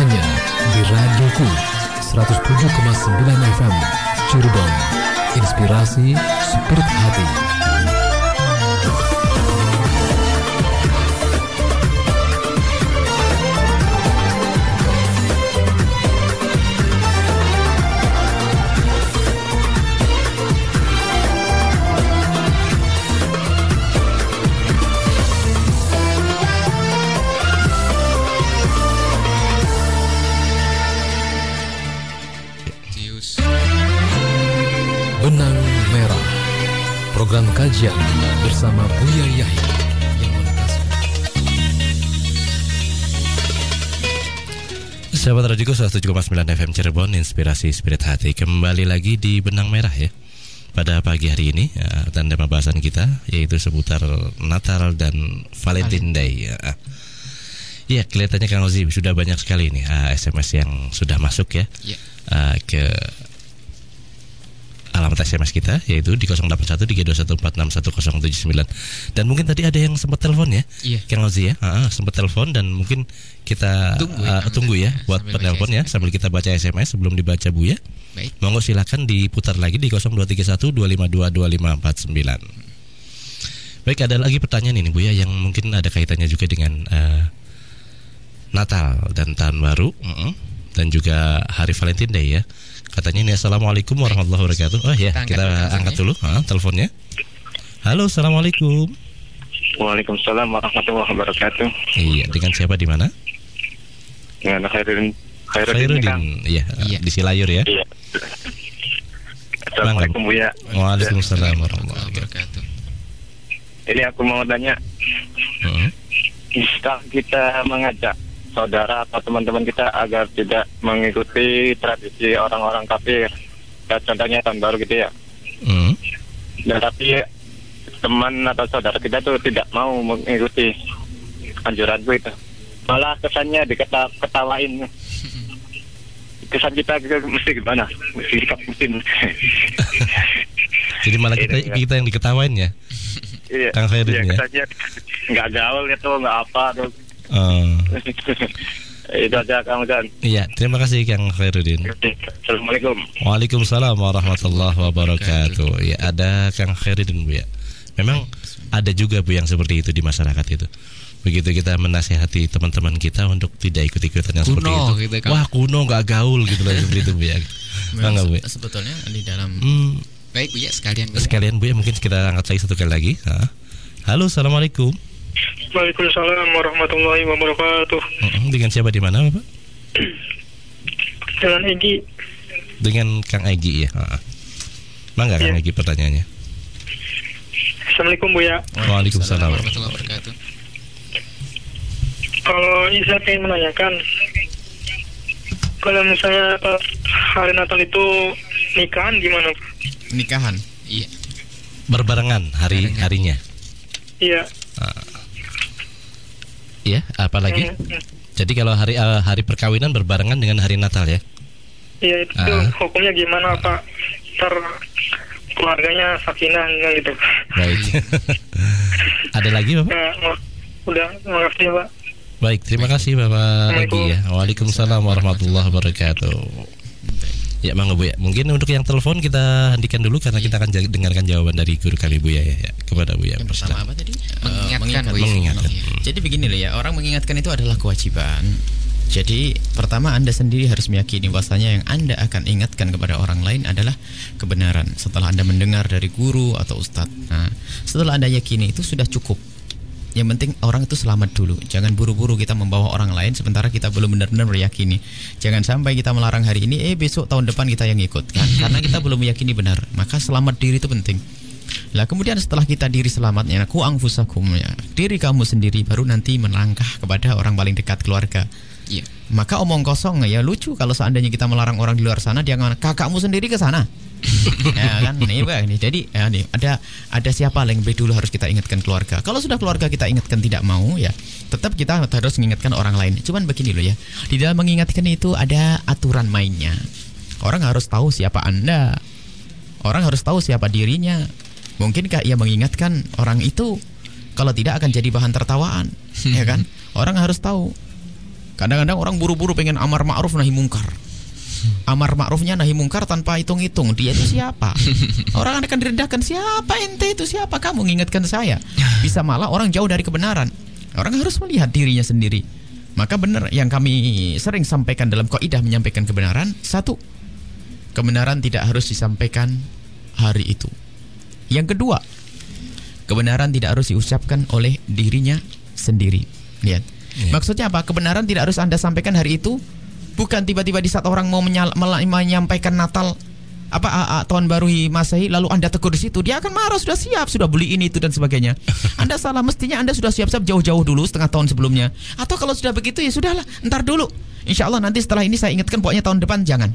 hanya di Radioku 107,9 FM Cirebon. Inspirasi Spirit Hati. Kajian bersama Buya Yahya yang Sahabat Radioku 107,9 FM Cirebon Inspirasi Spirit Hati. Kembali lagi di Benang Merah ya. Pada pagi hari ini ya, Dan tema bahasan kita Yaitu seputar Natal dan Valentine Day. Ya. Iya kelihatannya Kang Ozi Sudah banyak sekali nih ah, SMS yang sudah masuk ya. Iya. ah, Ke alamat SMS kita yaitu di 081321461079 dan mungkin tadi ada yang sempat telepon ya? Iya. Kang Ozi ya? Ah, sempat telepon dan mungkin kita Tunggu ya, ah, tunggu ya buat penelpon ya sambil kita baca SMS sebelum dibaca Bu ya. Baik. monggo silakan diputar lagi di 0231 252 2549 baik ada lagi pertanyaan ini Bu ya yang mungkin ada kaitannya juga dengan eh, Natal dan tahun baru mm-mm, dan juga hari Valentine Day ya katanya ini assalamualaikum warahmatullahi wabarakatuh oh ya Kita angkat kita angkat teleponnya. dulu ah, teleponnya halo assalamualaikum Waalaikumsalam warahmatullahi wabarakatuh. iya dengan siapa di mana Dengan Khairuddin Khairuddin, iya Iya. di Silayur ya Iya. Assalamualaikum Bu ya. Waalaikumsalam warahmatullahi wabarakatuh. Ini aku mau tanya, bisa kita mengajak saudara atau teman-teman kita agar tidak mengikuti tradisi orang-orang kafir? Ya, contohnya tahun baru gitu ya. Mm. Dan tapi teman atau saudara kita tuh tidak mau mengikuti anjuranku itu. Malah kesannya diketawain. Kesan kita mesti gimana? Mesti sikap mesti. jadi malah kita Iya, kita yang diketawain ya Iya. Kang iya, ya? kesannya nggak gaul gitu, nggak apa tuh. Eh, itu aja Kang iya terima kasih Kang Khairuddin Assalamualaikum. Waalaikumsalam warahmatullahi wabarakatuh. Ya ada Kang Khairuddin Bu ya. Memang ada juga Bu yang seperti itu di masyarakat itu. Begitu kita menasihati teman-teman kita untuk tidak ikut-ikutan yang seperti Kuno itu. gitu. Wah kuno nggak gaul gitu lah seperti itu Bu ya. Enggak Bu. ya? Se- sebetulnya di dalam Hmm, Baik Bu ya sekalian Bu. sekalian Bu ya mungkin kita angkat lagi satu kali lagi. Ha? Halo assalamualaikum. Waalaikumsalam warahmatullahi wabarakatuh. Dengan siapa di mana Bapak? Dengan Egi, Dengan Kang Egi ya. Mangga Kang Iya. Egi pertanyaannya. Assalamualaikum Bu ya. Waalaikumsalam. warahmatullahi wabarakatuh. Kalau saya ingin menanyakan, kalau misalnya pas hari Natal itu nikahan gimana? Nikahan. Iya. Berbarengan hari Barengan. harinya. Iya. Iya, apalagi? Hmm, hmm. Jadi kalau hari eh, hari perkawinan berbarengan dengan hari Natal ya? Iya itu Ah. hukumnya gimana Pak? Ter keluarganya sakinah enggak gitu. Baik. Ada lagi Bapak? Ya, ma- udah makasih Pak. Baik, terima kasih Bapak Egi ya. Waalaikumsalam warahmatullahi wabarakatuh. Ya, mangga Bu ya. Mungkin untuk yang telepon kita hentikan dulu karena kita akan dengarkan jawaban dari guru kami Bu ya, ya, ya. kepada Bu ya. Yang pertama apa tadi? Eh, Mengingatkan, Bu. Mengingatkan. Iya. Jadi begini loh ya, orang mengingatkan itu adalah kewajiban. Jadi pertama Anda sendiri harus meyakini bahwasanya yang Anda akan ingatkan kepada orang lain adalah kebenaran. Setelah Anda mendengar dari guru atau ustadz. Nah, setelah Anda yakini itu sudah cukup. Yang penting orang itu selamat dulu. Jangan buru-buru kita membawa orang lain sementara kita belum benar-benar meyakini. Jangan sampai kita melarang hari ini, eh besok tahun depan kita yang ikut kan? Karena kita belum meyakini benar. Maka selamat diri itu penting. Lah kemudian setelah kita diri selamatnya, ku anfusakum ya, diri kamu sendiri baru nanti melangkah kepada orang paling dekat keluarga. Iya. Maka omong kosong ya lucu kalau seandainya kita melarang orang di luar sana dia ngomong kakakmu sendiri ke sana. ya kan ini Pak, ini. Jadi ya nih ada ada siapa yang lebih dulu harus kita ingatkan keluarga. Kalau sudah keluarga kita ingatkan tidak mau ya tetap kita harus mengingatkan orang lain. Cuman begini loh ya. Di dalam mengingatkan itu ada aturan mainnya. Orang harus tahu siapa Anda. Orang harus tahu siapa dirinya. Mungkinkah ia mengingatkan orang itu kalau tidak akan jadi bahan tertawaan, ya kan? Orang harus tahu. Kadang-kadang orang buru-buru pengen amar ma'ruf nahi mungkar. Amar ma'rufnya nahi mungkar tanpa hitung-hitung. Dia itu siapa? Orang akan direndahkan. Siapa ente itu? Siapa kamu mengingatkan saya? Bisa malah orang jauh dari kebenaran. Orang harus melihat dirinya sendiri. Maka benar yang kami sering sampaikan dalam kaidah menyampaikan kebenaran. Satu, kebenaran tidak harus disampaikan hari itu. Yang kedua, kebenaran tidak harus diucapkan oleh dirinya sendiri. Lihat. Maksudnya apa? Kebenaran tidak harus Anda sampaikan hari itu. Bukan tiba-tiba di saat orang mau menyal- menyampaikan Natal apa a- a- tahun baru Masehi lalu Anda tegur di situ, dia akan marah sudah siap, sudah beli ini itu dan sebagainya. Anda salah mestinya Anda sudah siap-siap jauh-jauh dulu setengah tahun sebelumnya. Atau kalau sudah begitu ya sudahlah, ntar dulu. Insya Allah nanti setelah ini saya ingatkan pokoknya tahun depan jangan.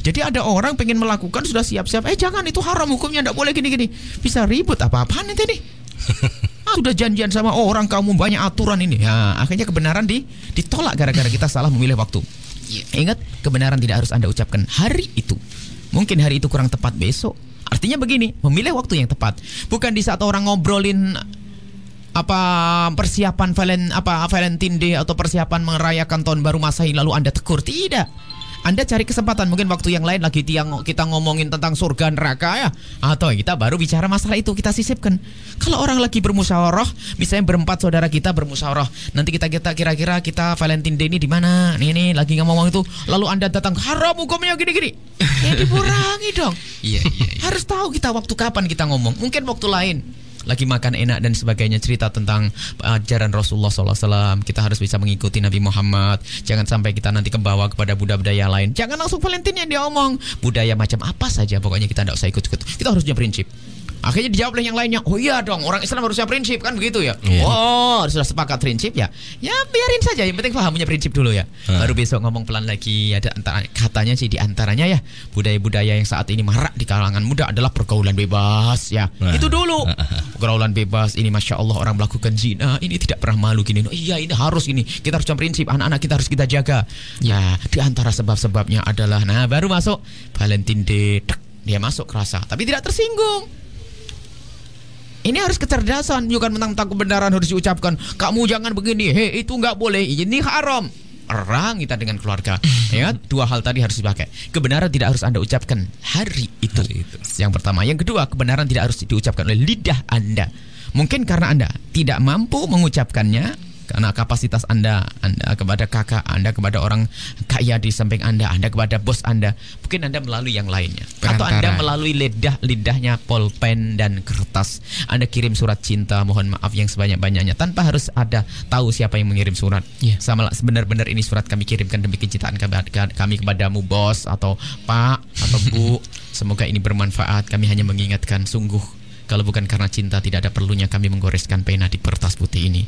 Jadi ada orang pengen melakukan sudah siap-siap, eh jangan itu haram hukumnya tidak boleh gini-gini. Bisa ribut apa-apaan nanti nih. Ah, sudah janjian sama orang kamu banyak aturan ini. Ya, akhirnya kebenaran di, ditolak gara-gara kita salah memilih waktu. Ingat, kebenaran tidak harus Anda ucapkan hari itu. Mungkin hari itu kurang tepat besok. Artinya begini, memilih waktu yang tepat. Bukan di saat orang ngobrolin apa persiapan Valen apa Valentine Day atau persiapan merayakan tahun baru Masehi lalu Anda tegur. Tidak. Anda cari kesempatan mungkin waktu yang lain lagi tiang kita ngomongin tentang surga neraka ya atau kita baru bicara masalah itu kita sisipkan. Kalau orang lagi bermusyawarah, misalnya berempat saudara kita bermusyawarah, nanti kita kita kira-kira kita Valentine Day ini di mana? Nih nih lagi ngomong itu, lalu Anda datang haram hukumnya gini-gini. Ya dikurangi dong. Iya, iya, iya. Harus tahu kita waktu kapan kita ngomong. Mungkin waktu lain lagi makan enak dan sebagainya cerita tentang ajaran Rasulullah SAW kita harus bisa mengikuti Nabi Muhammad. Jangan sampai kita nanti kebawa kepada budaya lain. Jangan langsung Valentine yang diomong budaya macam apa saja pokoknya kita tidak usah ikut-ikut. Kita harus punya prinsip Akhirnya dijawab oleh yang lainnya, oh iya dong, orang Islam harusnya prinsip kan begitu ya. Iya. Oh, sudah sepakat prinsip ya. Ya biarin saja, yang penting paham punya prinsip dulu ya. Ah. Baru besok ngomong pelan lagi. Ada antara katanya sih di antaranya ya budaya-budaya yang saat ini marak di kalangan muda adalah pergaulan bebas ya. Nah. Itu dulu. Pergaulan bebas ini masya Allah orang melakukan zina ini tidak pernah malu gini. Oh, iya ini harus ini. Kita harus punya prinsip anak-anak kita harus kita jaga. Ya di antara sebab-sebabnya adalah nah baru masuk Valentine Day. Dia masuk kerasa tapi tidak tersinggung. Ini harus kecerdasan, bukan tentang kebenaran harus diucapkan. Kamu jangan begini, hei itu nggak boleh, ini haram. Perang kita dengan keluarga. Ya, dua hal tadi harus dipakai. Kebenaran tidak harus anda ucapkan hari itu. Yang pertama, yang kedua, kebenaran tidak harus diucapkan oleh lidah anda. Mungkin karena anda tidak mampu mengucapkannya, karena kapasitas anda, anda kepada kakak, anda kepada orang kaya di samping anda, anda kepada bos anda, mungkin anda melalui yang lainnya, atau anda Perantara. melalui lidah lidahnya polpen dan kertas. Anda kirim surat cinta, mohon maaf yang sebanyak-banyaknya tanpa harus ada tahu siapa yang mengirim surat. Iya. Sama lah, sebenar-benar ini surat kami kirimkan demi kecintaan kami, kami kepadamu bos atau pak atau bu. Semoga ini bermanfaat. Kami hanya mengingatkan sungguh kalau bukan karena cinta tidak ada perlunya kami menggoreskan pena di kertas putih ini.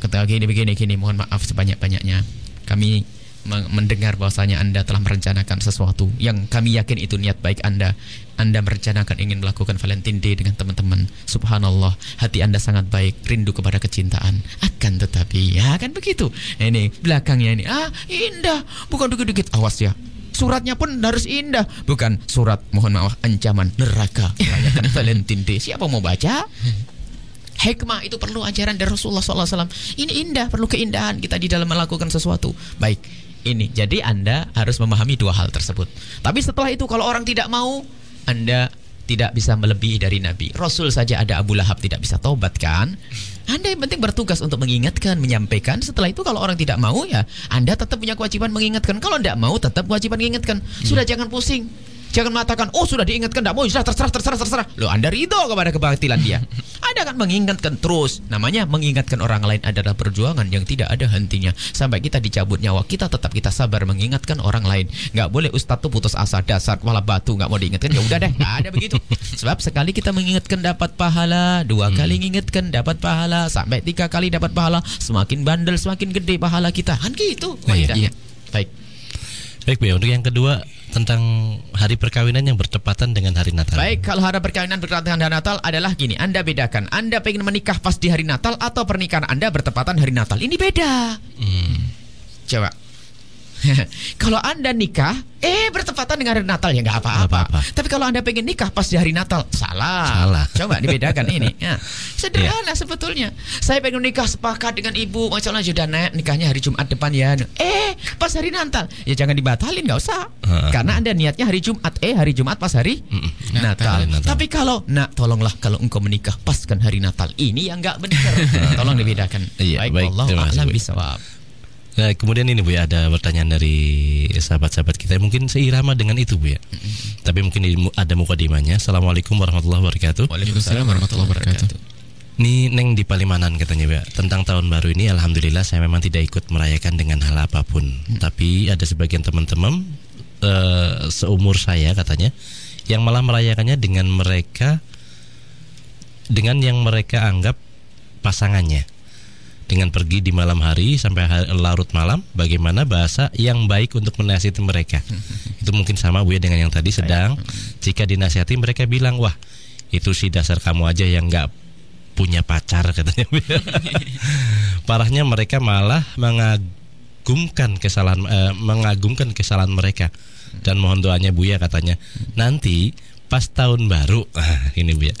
Kata gini begini gini mohon maaf sebanyak-banyaknya. Kami men- mendengar bahwasanya Anda telah merencanakan sesuatu yang kami yakin itu niat baik Anda. Anda merencanakan ingin melakukan Valentine Day dengan teman-teman. Subhanallah, hati Anda sangat baik, rindu kepada kecintaan. Akan tetapi, ya kan begitu. Ini belakangnya ini, ah indah, bukan dikit-dikit. Awas ya, Suratnya pun harus indah, bukan surat mohon maaf ancaman neraka merayakan Valentine Day. Siapa mau baca? Hikmah itu perlu ajaran dari Rasulullah SAW. Ini indah, perlu keindahan kita di dalam melakukan sesuatu. Baik, ini jadi Anda harus memahami dua hal tersebut. Tapi setelah itu kalau orang tidak mau, Anda tidak bisa melebihi dari Nabi. Rasul saja ada Abu Lahab tidak bisa tobat kan? Anda yang penting bertugas untuk mengingatkan, menyampaikan. Setelah itu kalau orang tidak mau ya, Anda tetap punya kewajiban mengingatkan. Kalau tidak mau tetap kewajiban mengingatkan. Sudah jangan pusing. Jangan mengatakan, oh sudah diingatkan, tidak mau, sudah terserah, terserah, terserah. Loh, Anda ridho kepada kebatilan dia. Anda akan mengingatkan terus. Namanya mengingatkan orang lain adalah perjuangan yang tidak ada hentinya. Sampai kita dicabut nyawa, kita tetap kita sabar mengingatkan orang lain. Nggak boleh Ustadz tuh putus asa, dasar kepala batu, nggak mau diingatkan, ya udah deh, nggak ada begitu. Sebab sekali kita mengingatkan dapat pahala, dua kali mengingatkan dapat pahala, sampai tiga kali dapat pahala, semakin bandel, semakin gede pahala kita. Kan gitu. Oh, iya. Waidah. Baik. Baik Bu, untuk yang kedua tentang hari perkawinan yang bertepatan dengan hari Natal. Baik, kalau hari perkawinan bertepatan dengan hari Natal adalah gini, Anda bedakan. Anda pengen menikah pas di hari Natal atau pernikahan Anda bertepatan hari Natal. Ini beda. Hmm. Coba. kalau Anda nikah, eh bertepatan dengan hari Natal ya nggak apa-apa. Tapi kalau Anda pengen nikah pas di hari Natal, salah. Salah. Coba dibedakan ini. Ya. Sederhana sebetulnya. Saya pengen nikah sepakat dengan ibu, Masya Allah sudah naik nikahnya hari Jumat depan ya. Eh, pas hari Natal, ya jangan dibatalin, nggak usah. Ha. Karena Anda niatnya hari Jumat, eh hari Jumat pas hari Natal. Hari Natal. Tapi kalau, nak tolonglah kalau engkau menikah paskan hari Natal, ini yang nggak benar. Tolong dibedakan. Iya, baik, baik. Allah a'lam bisawab. Nah, kemudian ini Bu ya ada pertanyaan dari sahabat-sahabat kita mungkin seirama dengan itu Bu ya. Tapi mungkin di- ada mukadimahnya. Assalamualaikum warahmatullahi wabarakatuh. Waalaikumsalam warahmatullahi wabarakatuh. Ini Neng di Palimanan katanya Bu ya. Tentang tahun baru ini alhamdulillah saya memang tidak ikut merayakan dengan hal apa pun. Tapi ada sebagian teman-teman eh, seumur saya katanya yang malah merayakannya dengan mereka dengan yang mereka anggap pasangannya dengan pergi di malam hari sampai ha- larut malam bagaimana bahasa yang baik untuk menasihati mereka. Itu mungkin sama Bu ya dengan yang tadi sedang. Jika dinasihati mereka bilang wah itu sih dasar kamu aja yang nggak punya pacar katanya ya. parahnya mereka malah mengagumkan kesalahan eh, mengagumkan kesalahan mereka. Dan mohon doanya Buya katanya nanti pas tahun baru ah, ini Bu ya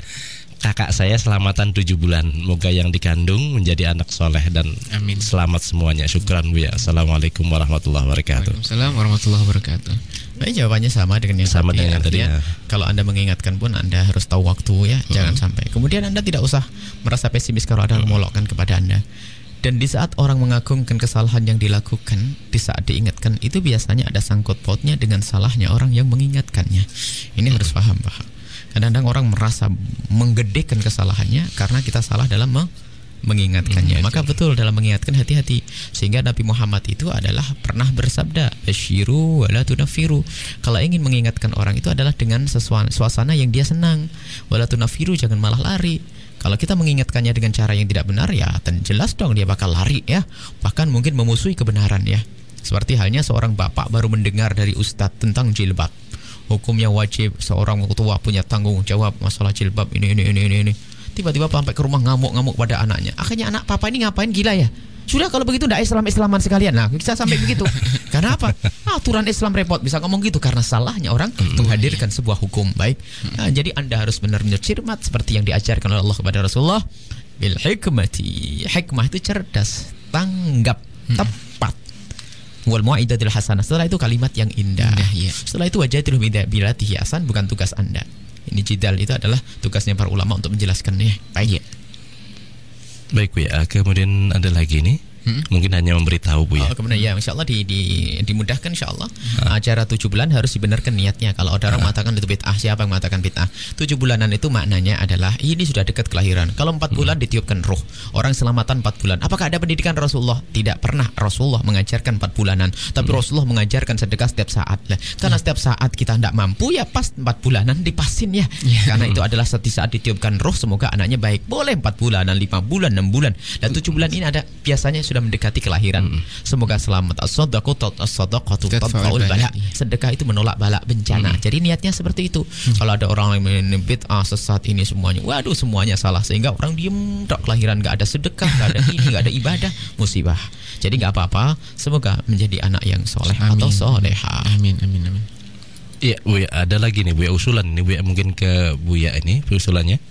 kakak saya selamatan tujuh bulan moga yang dikandung menjadi anak soleh dan Amin. selamat semuanya syukran Bu ya assalamualaikum warahmatullahi wabarakatuh Waalaikumsalam warahmatullahi wabarakatuh. Baik jawabannya sama dengan yang Sama tadi. dengan yang tadi, ya. Kalau Anda mengingatkan pun Anda harus tahu waktu ya, jangan sampai. Kemudian Anda tidak usah merasa pesimis kalau ada yang memolokkan kepada Anda. Dan di saat orang mengagungkan kesalahan yang dilakukan, di saat diingatkan itu biasanya ada sangkut pautnya dengan salahnya orang yang mengingatkannya. Ini harus paham, paham. Kadang-kadang orang merasa menggedekan kesalahannya karena kita salah dalam meng- mengingatkannya. Maka betul dalam mengingatkan hati-hati. Sehingga Nabi Muhammad itu adalah pernah bersabda, "Basyiru wala tunafiru." Kalau ingin mengingatkan orang itu adalah dengan suasana yang dia senang. Wala tunafiru jangan malah lari. Kalau kita mengingatkannya dengan cara yang tidak benar ya, dan jelas dong dia bakal lari ya. Bahkan mungkin memusuhi kebenaran ya. Seperti halnya seorang bapak baru mendengar dari ustadz tentang jilbab. Hukumnya wajib seorang tua punya tanggung jawab masalah jilbab ini ini ini ini. ini. Tiba-tiba sampai ke rumah ngamuk-ngamuk pada anaknya. Akhirnya anak papa ini ngapain gila ya? Sudah kalau begitu tidak Islam-Islaman sekalian. Nah, bisa sampai begitu. Karena apa? Aturan Islam repot bisa ngomong gitu karena salahnya orang menghadirkan sebuah hukum baik. Nah, jadi Anda harus benar-benar cermat seperti yang diajarkan oleh Allah kepada Rasulullah. Bil hikmati. Hikmah itu cerdas, tanggap, tepat. Wal mu'idatil hasanah. Setelah itu kalimat yang indah. Indah, iya. Setelah itu wajahul bilati hiasan bukan tugas Anda. Ini jidal itu adalah tugasnya para ulama untuk menjelaskannya. Baik. baik Bu ya kemudian ada lagi nih mungkin hanya memberitahu Bu ya. Oh, kemudian ya insya Allah di, di, dimudahkan insya Allah acara tujuh bulan harus dibenarkan niatnya. Kalau ada orang mengatakan itu bid'ah siapa yang mengatakan bid'ah? Tujuh bulanan itu maknanya adalah ini sudah dekat kelahiran. Kalau empat bulan ditiupkan roh orang selamatan empat bulan. Apakah ada pendidikan Rasulullah? Tidak pernah. Rasulullah mengajarkan empat bulanan. Tapi Rasulullah mengajarkan sedekah setiap saat. Lah karena setiap saat kita tidak mampu ya pas empat bulanan dipasin ya. Karena itu adalah setiap saat ditiupkan roh semoga anaknya baik. Boleh empat bulanan lima bulan enam bulan. Dan tujuh bulan ini ada biasanya sudah mendekati kelahiran. Semoga selamat. As-sadaqatu as-sadaqatu Tadfa'ul tadfa'ul bala. bala. sedekah itu menolak bala bencana. Jadi niatnya seperti itu. Kalau ada orang yang menebit ah sesat ini semuanya. Waduh semuanya salah. Sehingga orang diem dok kelahiran. Nggak ada sedekah nggak ada ini nggak ada ibadah. Musibah. Jadi nggak apa-apa. Semoga menjadi anak yang soleh atau soleha. Amin amin amin. Iya, Bu ya, ada lagi nih Bu ya usulan ini Bu ya mungkin ke Buya ini usulannya.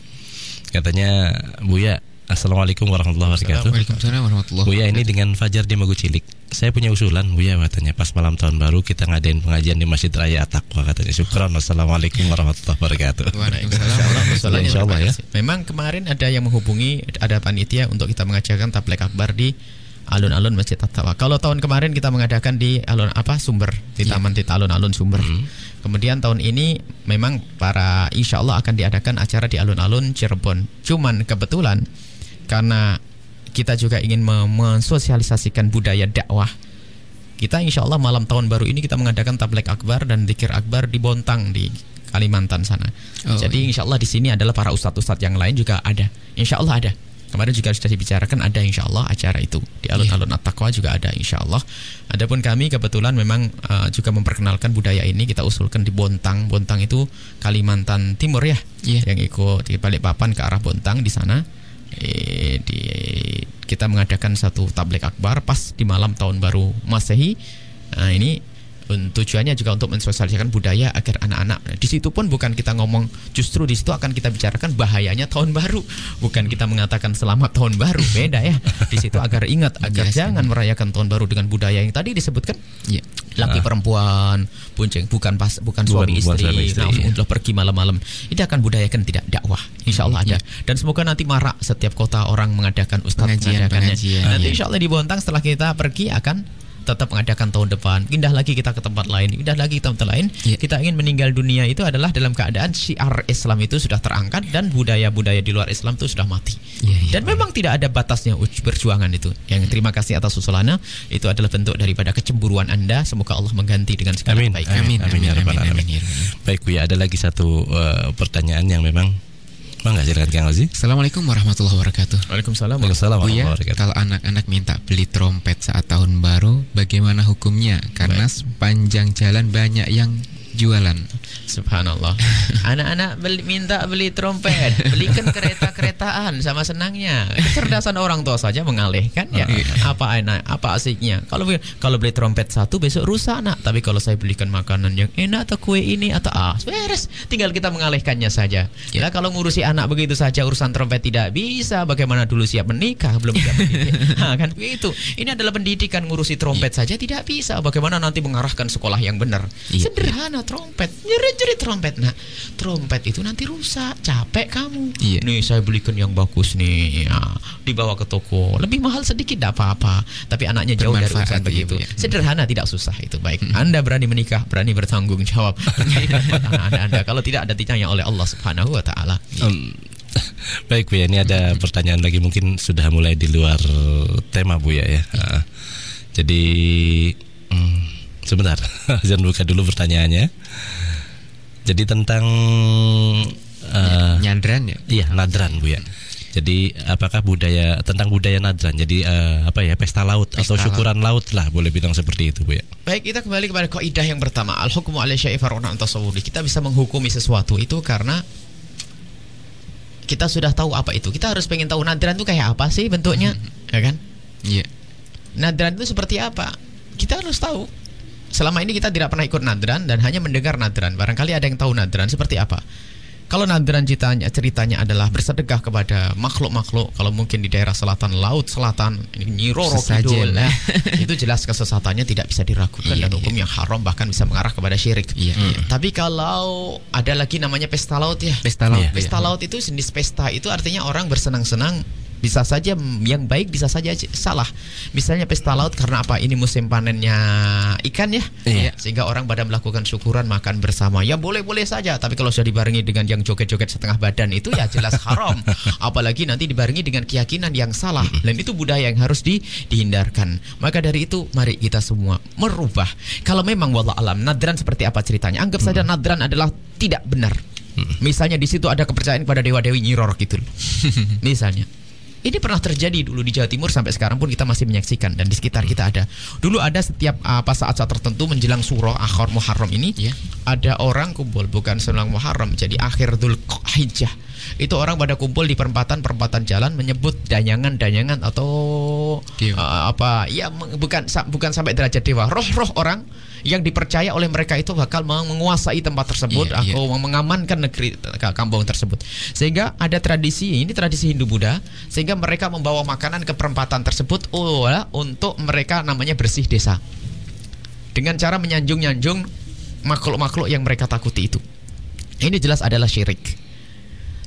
Katanya Buya, Assalamualaikum warahmatullahi wabarakatuh. Waalaikumsalam warahmatullahi Buya ini dengan Fajar di Magu Cilik. Saya punya usulan Buya katanya pas malam tahun baru kita ngadain pengajian di Masjid Raya At-Taqwa katanya. Syukran. Wassalamualaikum warahmatullahi wabarakatuh. Waalaikumsalam. Insya Allah ya. Memang kemarin ada yang menghubungi ada panitia untuk kita mengajarkan tablek akbar di alun-alun Masjid At-Taqwa. Kalau tahun kemarin kita mengadakan di alun apa Sumber di Iya. Taman Tita Alun-alun Sumber. Hmm. Kemudian tahun ini memang para insya Allah akan diadakan acara di alun-alun Cirebon. Cuman kebetulan karena kita juga ingin me- mensosialisasikan budaya dakwah. Kita insya Allah malam tahun baru ini kita mengadakan tablek akbar dan zikir akbar di Bontang di Kalimantan sana. Oh, Jadi insya Allah di sini adalah para ustadz-ustadz yang lain juga ada. Insya Allah ada. Kemarin juga sudah dibicarakan ada insya Allah acara itu di alun-alun At-Taqwa juga ada insya Allah. Adapun kami kebetulan memang uh, juga memperkenalkan budaya ini kita usulkan di Bontang. Bontang itu Kalimantan Timur ya, Iya. yang ikut di Balikpapan ke arah Bontang di sana. Eh, di kita mengadakan satu tablek akbar pas di malam tahun baru Masehi. Nah, ini tujuannya juga untuk mensosialisasikan budaya agar anak-anak. Di situ pun bukan kita ngomong justru di situ akan kita bicarakan bahayanya tahun baru. Bukan kita mengatakan selamat tahun baru beda ya. Di situ agar ingat agar jangan merayakan tahun baru dengan budaya yang tadi disebutkan. Iya. laki perempuan bunceng bukan pas bukan suami Bukan- bukan istri, suami istri, nah, iya. untuk pergi malam-malam. Itu akan budayakan tidak dakwah insya Allah ada. Dan semoga nanti marak setiap kota orang mengadakan ustadz Pengajian, mengadakannya. pengajian, nanti iya. insya Allah di Bontang setelah kita pergi akan tetap mengadakan tahun depan pindah lagi kita ke tempat lain pindah lagi ke tempat lain Iya. kita ingin meninggal dunia itu adalah dalam keadaan syiar Islam itu sudah terangkat dan budaya-budaya di luar Islam itu sudah mati Iya, iya. dan memang tidak ada batasnya perjuangan itu yang terima kasih atas usulannya itu adalah bentuk daripada kecemburuan anda semoga Allah mengganti dengan segala Amin. kebaikan Amin. Amin. ya rabbal amin, alamin. amin, ya Rabbal. Baik Buya, ada lagi satu eh, pertanyaan yang memang Bangga silakan Kang Ozi. Assalamualaikum warahmatullahi wabarakatuh. Waalaikumsalam Waalaikumsalam Buya, warahmatullahi wabarakatuh. kalau anak-anak minta beli trompet saat tahun baru, bagaimana hukumnya? Karena sepanjang jalan banyak yang jualan. Subhanallah. Anak-anak beli, minta beli trompet, belikan kereta-keretaan sama senangnya. Kecerdasan orang tua saja mengalihkan ya. Apa enak, apa asiknya? Kalau kalau beli trompet satu besok rusak nak. Tapi kalau saya belikan makanan yang enak atau kue ini atau ah beres. Tinggal kita mengalihkannya saja. Ya kalau ngurusi anak begitu saja urusan trompet tidak bisa. Bagaimana dulu siap menikah belum siap mendidik. Nah, kan begitu. Ini adalah pendidikan ngurusi trompet saja tidak bisa. Bagaimana nanti mengarahkan sekolah yang benar? Iya. Sederhana trompet, nyerit-nyerit trompet. Nah, trompet itu nanti rusak, capek kamu. Iya. Nih saya belikan yang bagus nih, ya, dibawa ke toko. Lebih mahal sedikit tidak apa-apa, tapi anaknya jauh dari urusan begitu. iya, Bu, ya. Sederhana tidak susah itu. Baik, Anda berani menikah, berani bertanggung jawab. anda, anda, kalau tidak ada ditanya oleh Allah Subhanahu wa taala. Em, baik Bu ya, ini ada pertanyaan lagi mungkin sudah mulai di luar tema Bu ya ya. Ah. Jadi hmm, sebentar, jangan buka dulu pertanyaannya. Jadi tentang eh, Nyandran ya? Iya, nadran Bu ya. Jadi apakah budaya tentang budaya nadran? Jadi eh, apa ya pesta laut atau Pesta syukuran laut. lah boleh bilang seperti itu Bu ya. Baik, kita kembali kepada kaidah yang pertama. Al hukmu ala. Kita bisa menghukumi sesuatu itu karena kita sudah tahu apa itu. Kita harus pengen tahu nadran itu kayak apa sih bentuknya, ya kan? Iya. Nadran itu seperti apa? Kita harus tahu. Selama ini kita tidak pernah ikut nadran dan hanya mendengar nadran. Barangkali ada yang tahu nadran seperti apa. Kalau nadran ceritanya, ceritanya adalah bersedekah kepada makhluk-makhluk. Kalau mungkin di daerah selatan, laut selatan, ini Nyiroro. Kidul, nah, itu jelas kesesatannya tidak bisa diragukan Iya, dan hukum yang haram bahkan bisa mengarah kepada syirik. Iya, iya. Tapi kalau ada lagi namanya pesta laut ya. Pesta laut. Iya. Pesta laut itu jenis pesta itu artinya orang bersenang-senang bisa saja yang baik bisa saja salah. Misalnya pesta laut karena apa? Ini musim panennya ikan ya. Iya. Sehingga orang pada melakukan syukuran makan bersama. Ya boleh-boleh saja, tapi kalau sudah dibarengi dengan yang joget-joget setengah badan itu ya jelas haram. Apalagi nanti dibarengi dengan keyakinan yang salah. Dan itu budaya yang harus di- dihindarkan. Maka dari itu mari kita semua merubah. Kalau memang wallah alam nadran seperti apa ceritanya? Anggap saja nadran adalah tidak benar. Misalnya di situ ada kepercayaan pada dewa-dewi Nyiror gitu. Misalnya. Ini pernah terjadi dulu di Jawa Timur sampai sekarang pun kita masih menyaksikan dan di sekitar kita ada. Dulu ada setiap apa saat-saat tertentu menjelang surah akhir Muharram ini Iya. ada orang kumpul bukan sebelum Muharram jadi akhir Dzul Hijjah. Itu orang pada kumpul di perempatan-perempatan jalan menyebut danyangan-danyangan atau uh, apa ya bukan bukan sampai derajat dewa. Roh-roh orang yang dipercaya oleh mereka itu bakal meng- menguasai tempat tersebut Iya, iya. atau mengamankan negeri k- kampung tersebut. Sehingga ada tradisi ini tradisi Hindu Buddha sehingga mereka membawa makanan ke perempatan tersebut oh, untuk mereka namanya bersih desa. Dengan cara menyanjung-nyanjung makhluk-makhluk yang mereka takuti itu. Ini jelas adalah syirik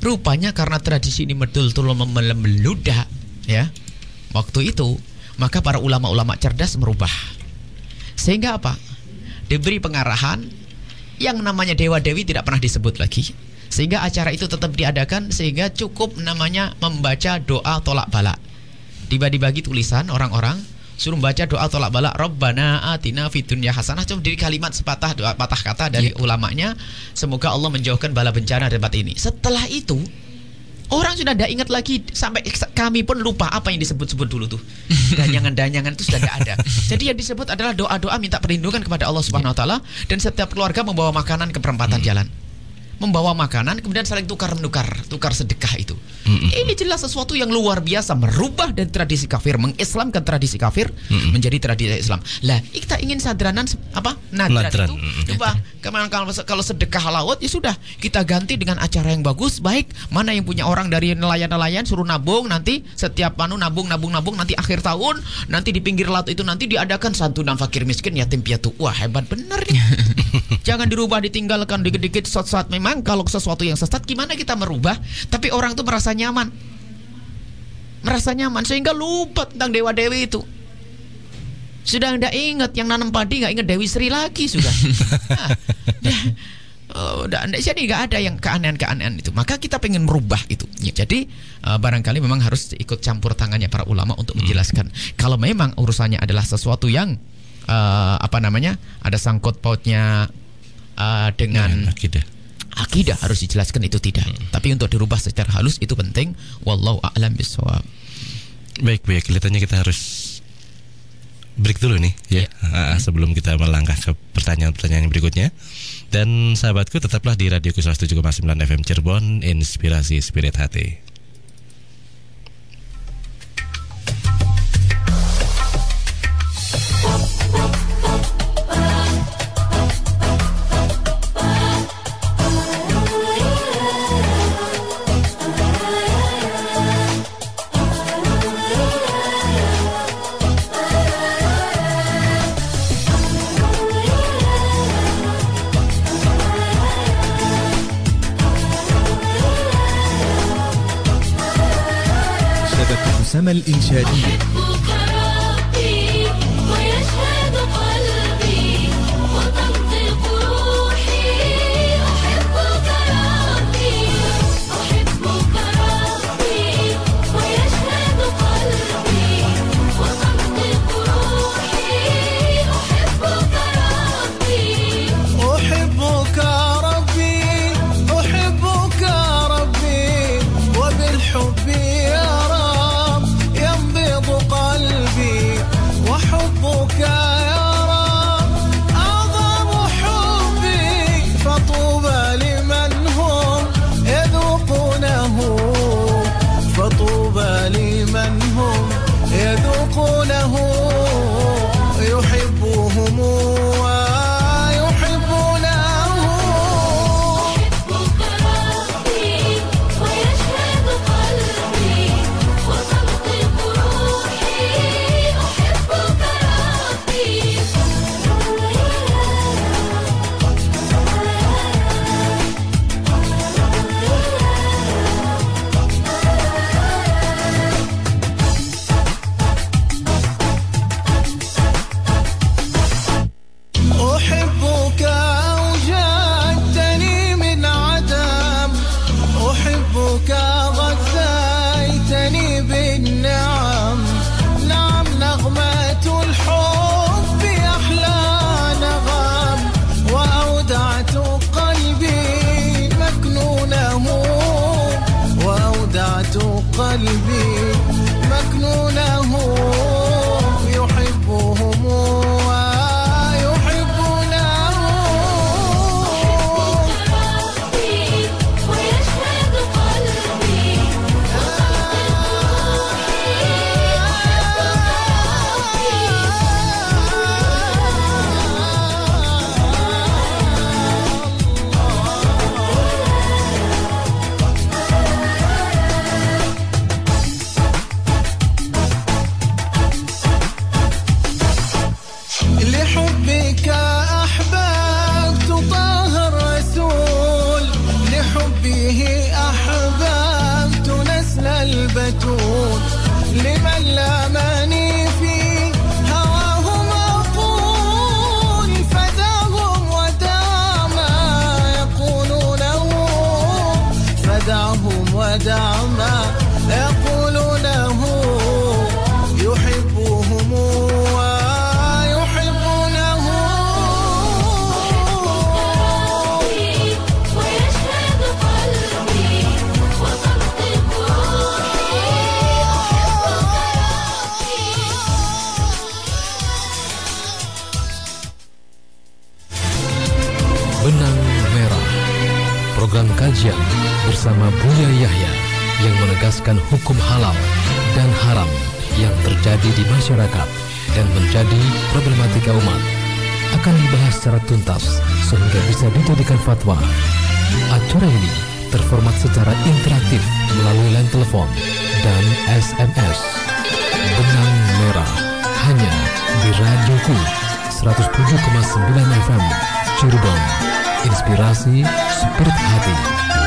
rupanya karena tradisi ini betul-betul memeludah ya waktu itu Maka para ulama-ulama cerdas merubah. Sehingga apa? Diberi pengarahan yang namanya dewa dewi tidak pernah disebut lagi. Sehingga acara itu tetap diadakan sehingga cukup namanya membaca doa tolak balak. Tiba dibagi tulisan orang-orang suruh baca doa tolak balak Rabbana atina fid dunya hasanah cuma dari kalimat sepatah doa patah kata dari ulamanya semoga Allah menjauhkan bala bencana dari tempat ini. Setelah itu Orang sudah tidak ingat lagi sampai kami pun lupa apa yang disebut-sebut dulu tuh. Danyangan-danyangan itu sudah tidak ada. Jadi yang disebut adalah doa-doa minta perlindungan kepada Allah Subhanahu wa taala dan setiap keluarga membawa makanan ke perempatan jalan. Membawa makanan kemudian saling tukar menukar, tukar sedekah itu. Ini jelas sesuatu yang luar biasa merubah dari tradisi kafir, mengislamkan tradisi kafir menjadi tradisi Islam. Lah, kita ingin sadranan apa? Nadran, Nadran, itu. Coba ke mana kalau kalau sedekah laut ya sudah kita ganti dengan acara yang bagus baik mana yang punya orang dari nelayan-nelayan suruh nabung nanti setiap anu nabung nabung nabung nanti akhir tahun nanti di pinggir laut itu nanti diadakan santunan fakir miskin yatim piatu wah hebat bener nih jangan dirubah ditinggalkan dikit-dikit saat memang kalau sesuatu yang sesat gimana kita merubah tapi orang tuh merasa nyaman merasa nyaman sehingga lupa tentang dewa dewi itu sudah nggak ingat yang nanam padi nggak ingat Dewi Sri lagi sudah. Nah, ya, oh, udah jadi nggak ada yang keanehan-keanehan itu. Maka kita pengen merubah itu. Ya, jadi eh, barangkali memang harus ikut campur tangannya para ulama untuk menjelaskan. Kalau memang urusannya adalah sesuatu yang eh, apa namanya ada sangkut pautnya eh, dengan akidah. Akidah harus dijelaskan itu tidak. Tapi untuk dirubah secara halus itu penting. Wallahu a'lam bishawab. Baik, baik. Kelihatannya kita harus break dulu nih ya Ah, sebelum kita melangkah ke pertanyaan-pertanyaan berikutnya. Dan sahabatku tetaplah di Radio 107,9 FM Cirebon, inspirasi spirit hati. الإنشادية قلبي fatwa. Acara ini terformat secara interaktif melalui line telepon dan SMS. Benang Merah hanya di Radioku 107,9 FM Cirebon. Inspirasi Spirit Hati.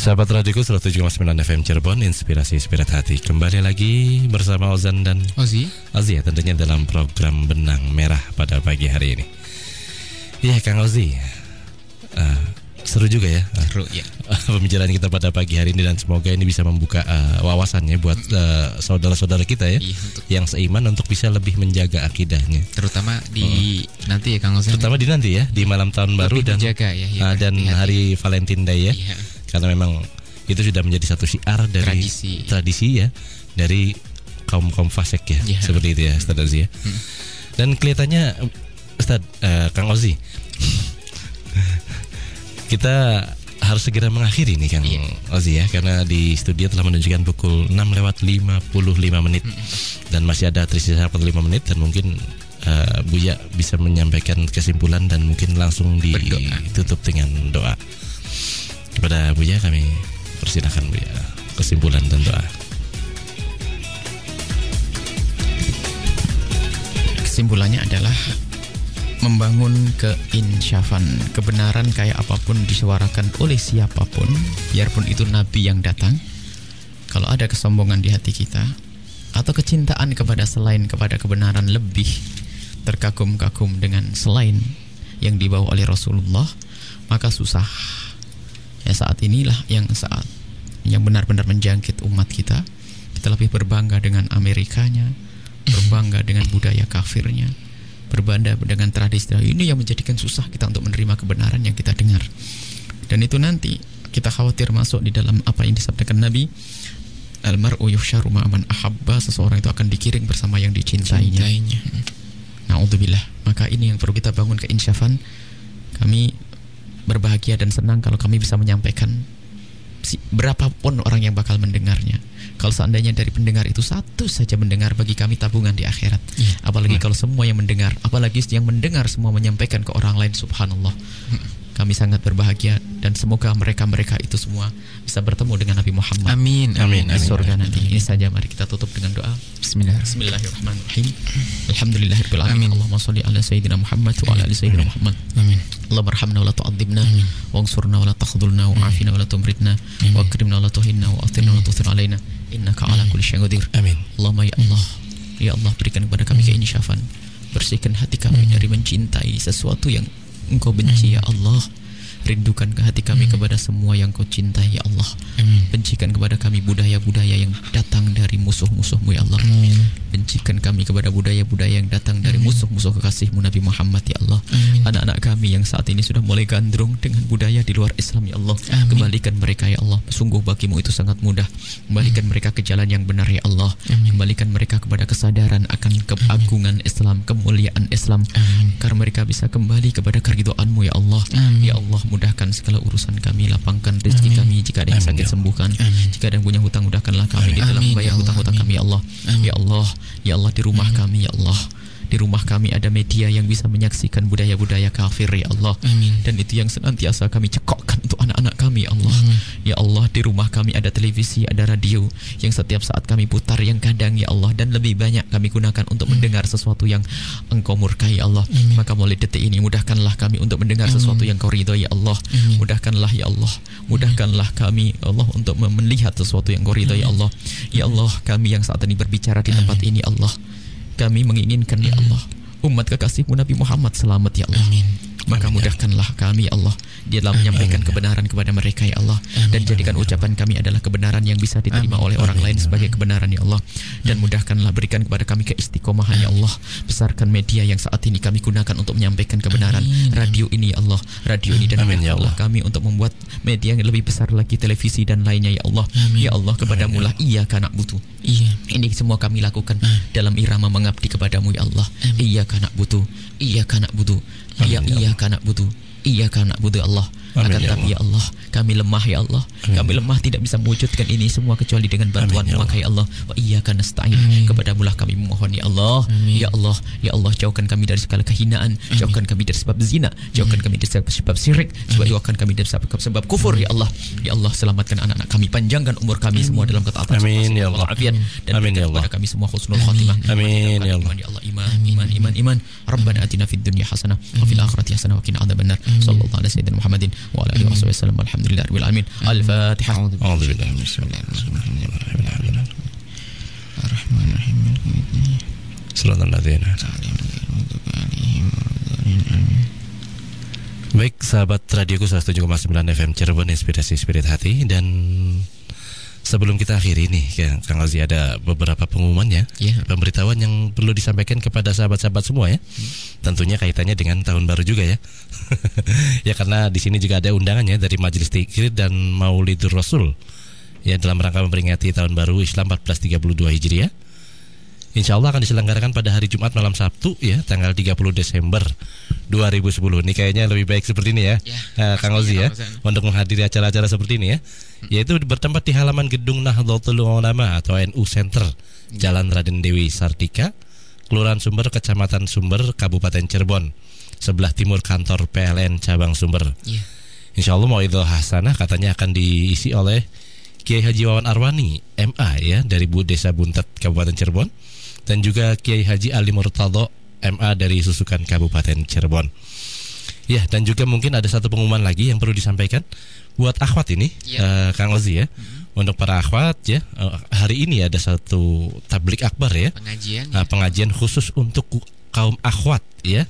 Sahabat radioku 107,9 FM Cirebon, inspirasi spirit hati. Kembali lagi bersama Ozan dan Ozi. Ozi ya tentunya dalam program Benang Merah pada pagi hari ini. Iya, Kang Ozi. Eh, seru juga ya. Seru, ya. Pembicaraan kita pada pagi hari ini dan semoga ini bisa membuka eh, wawasannya buat eh, saudara-saudara kita ya Iya, untuk- yang seiman untuk bisa lebih menjaga akidahnya. Terutama di nanti ya Kang Ozan. Terutama di nanti ya di malam tahun baru Lebih dan dijaga ya, ya, dan hari Valentine Day ya. Iya. Karena memang itu sudah menjadi satu syiar dari Tradisi. tradisi ya dari kaum kaum fasik ya Iya. seperti itu ya Ustaz Ozi ya. Dan kelihatannya Ustaz eh, Kang Ozi kita harus segera mengakhiri nih Kang Ozi ya karena di studio telah menunjukkan pukul 6 lewat 55 menit dan masih ada tersisa 45 menit dan mungkin eh, Buya bisa menyampaikan kesimpulan dan mungkin langsung ditutup dengan doa. Kepada Buya kami persilakan Buya. Kesimpulan dan doa. Kesimpulannya adalah membangun keinsyafan kebenaran kayak apa pun disuarakan oleh siapa pun biarpun itu nabi yang datang. Kalau ada kesombongan di hati kita atau kecintaan kepada selain kepada kebenaran lebih terkagum-kagum dengan selain yang dibawa oleh Rasulullah maka susah ya saat inilah yang saat yang benar-benar menjangkit umat kita. Kita lebih berbangga dengan Amerikanya berbangga dengan budaya kafirnya berbangga dengan tradisi ini yang menjadikan susah kita untuk menerima kebenaran yang kita dengar. Dan itu nanti kita khawatir masuk di dalam apa yang disabdakan Nabi almar'u yuhsyaru ma'aman ahabba seseorang itu akan dikiring bersama yang dicintainya. Cintainya. Na'udzubillah. Maka ini yang perlu kita bangun keinsyafan Kami berbahagia dan senang kalau kami bisa menyampaikan si- Berapapun orang yang bakal mendengarnya. Kalau seandainya dari pendengar itu satu saja mendengar Bagi kami tabungan di akhirat. Apalagi kalau semua yang mendengar Apalagi yang mendengar semua menyampaikan ke orang lain Subhanallah. Kami sangat berbahagia Dan semoga mereka-mereka itu semua Bisa bertemu dengan Nabi Muhammad Amin. Amin, Di amin. surga nanti Ini saja mari kita tutup dengan doa Bismillah. Bismillahirrahmanirrahim. Alhamdulillahirabbil alamin. Allahumma shalli ala sayyidina Muhammad wa ala ali sayyidina Muhammad. Amin. Allahumma arhamna wa la tu'adzibna wansurna wa la takhdhulna wa afina wa la tumritna wa akrimna wa la tuhinna wa athirna wa la tuthir alaina innaka ala kulli syai'in qadir. Amin. Allahumma ya Allah, ya Allah berikan kepada kami keinsyafan. Bersihkan hati kami dari mencintai sesuatu yang Engkau benci ya Allah. Rindukan ke hati kami kepada semua yang kau cintai ya Allah. Bencikan kepada kami budaya-budaya yang datang dari musuh-musuhmu ya Allah Bencikan kami kepada budaya-budaya yang datang dari musuh-musuh kekasihmu Nabi Muhammad ya Allah. Anak-anak kami yang saat ini sudah mulai gandrung dengan budaya di luar Islam ya Allah. Kembalikan mereka ya Allah. Sungguh bagimu itu sangat mudah. Kembalikan mereka ke jalan yang benar ya Allah. Kembalikan mereka kepada kesadaran akan keagungan Islam Kemuliaan Islam. Karena mereka bisa kembali kepada keridoanmu ya Allah. Ya Allah mudahkan segala urusan kami. Lapangkan rezeki kami. Jika ada yang sakit sembuhkan. Jika ada yang punya hutang mudahkanlah kami Di dalam Amin, membayar ya Allah, hutang-hutang kami ya Allah. Ya Allah Ya Allah di rumah kami ya Allah di rumah kami ada media yang bisa menyaksikan budaya-budaya kafir ya Allah. Amin. dan itu yang senantiasa kami cekokkan untuk anak-anak kami ya Allah. Ya Allah di rumah kami ada televisi ada radio yang setiap saat kami putar yang kadang ya Allah. Dan lebih banyak kami gunakan untuk mendengar sesuatu yang engkau murkai ya Allah. Maka mulai detik ini mudahkanlah kami untuk mendengar sesuatu yang kau ridhoi ya Allah. Mudahkanlah ya Allah. Mudahkanlah kami ya Allah untuk melihat sesuatu yang kau ridhoi ya Allah. Ya Allah kami yang saat ini berbicara di tempat ini Allah kami menginginkan ya Allah umat kekasihmu Nabi Muhammad selamat ya Allah Maka mudahkanlah kami ya Allah di dalam menyampaikan kebenaran kepada mereka ya Allah. Dan jadikan ucapan kami adalah kebenaran yang bisa diterima oleh orang lain sebagai kebenaran ya Allah. Dan mudahkanlah berikan kepada kami keistiqomahan ya Allah. Besarkan media yang saat ini kami gunakan untuk menyampaikan kebenaran radio ini ya Allah. Radio ini dan Amin, ya mudahkanlah kami untuk membuat media yang lebih besar lagi televisi dan lainnya ya Allah. Ya Allah kepadamu lah iya karena butuh. Iya. ini semua kami lakukan dalam irama mengabdi kepadamu ya Allah. Iya karena butuh, iya karena butuh, iya iya karena butuh, iya karena butuh Allah. Amin, Akan ya tapi ya Allah, kami lemah ya Allah. Kami lemah tidak bisa mewujudkan ini semua kecuali dengan bantuan Amin, ya maka ya Allah. Wa karena nasta'in. Kepadamu lah kami memohon ya Allah. Ya Allah, ya Allah jauhkan kami dari segala kehinaan, jauhkan kami dari sebab zina, jauhkan kami dari sebab, sebab syirik, jauhkan kami dari sebab, sebab kufur ya Allah. Ya Allah selamatkan anak-anak kami, panjangkan umur kami semua dalam ketaatan Amin, ya Allah. walafiat dan Amin, ya Allah. kepada kami semua husnul khatimah. Amin, ya Allah. Iman ya Allah, iman, iman, iman, iman. Rabbana atina fid dunya hasanah wa fil akhirati hasanah wa qina adzabannar. Sallallahu alaihi sayyidina Muhammadin wa ala alihi wasallam. A'udzu billahi minasyaitonir rajim. Suratul ladzina. Baik, sahabat radioku 107,9 FM Cirebon Inspirasi Spirit Hati dan sebelum kita akhiri nih, ya, Kang Ozi ada beberapa pengumuman ya, Iya. pemberitahuan yang perlu disampaikan kepada sahabat-sahabat semua ya. Tentunya kaitannya dengan tahun baru juga ya. ya karena di sini juga ada undangannya dari Majelis Tikir dan Maulidur Rasul. Ya dalam rangka memperingati tahun baru Islam 1432 Hijriah. Insya Allah akan diselenggarakan pada hari Jumat malam Sabtu ya tanggal 30 Desember 2010. Ini kayaknya lebih baik seperti ini ya, Eh, Kang Ozi ya, untuk menghadiri acara-acara seperti ini ya. Yaitu bertempat di halaman gedung Nahdlatul Ulama atau NU Center, Jalan Raden Dewi Sartika, Kelurahan Sumber, Kecamatan Sumber, Kabupaten Cirebon, sebelah timur kantor PLN cabang Sumber. Iya. Insya Allah mau hasanah katanya akan diisi oleh Kiai Haji Wawan Arwani MA ya dari Bu Desa Buntet Kabupaten Cirebon dan juga Kiai Haji Ali Murtado MA dari Susukan Kabupaten Cirebon. Ya dan juga mungkin ada satu pengumuman lagi yang perlu disampaikan buat akhwat ini eh, Kang Ozi ya. Untuk para akhwat ya eh, hari ini ada satu tablik akbar ya. Pengajian. Nah, pengajian khusus untuk kaum akhwat ya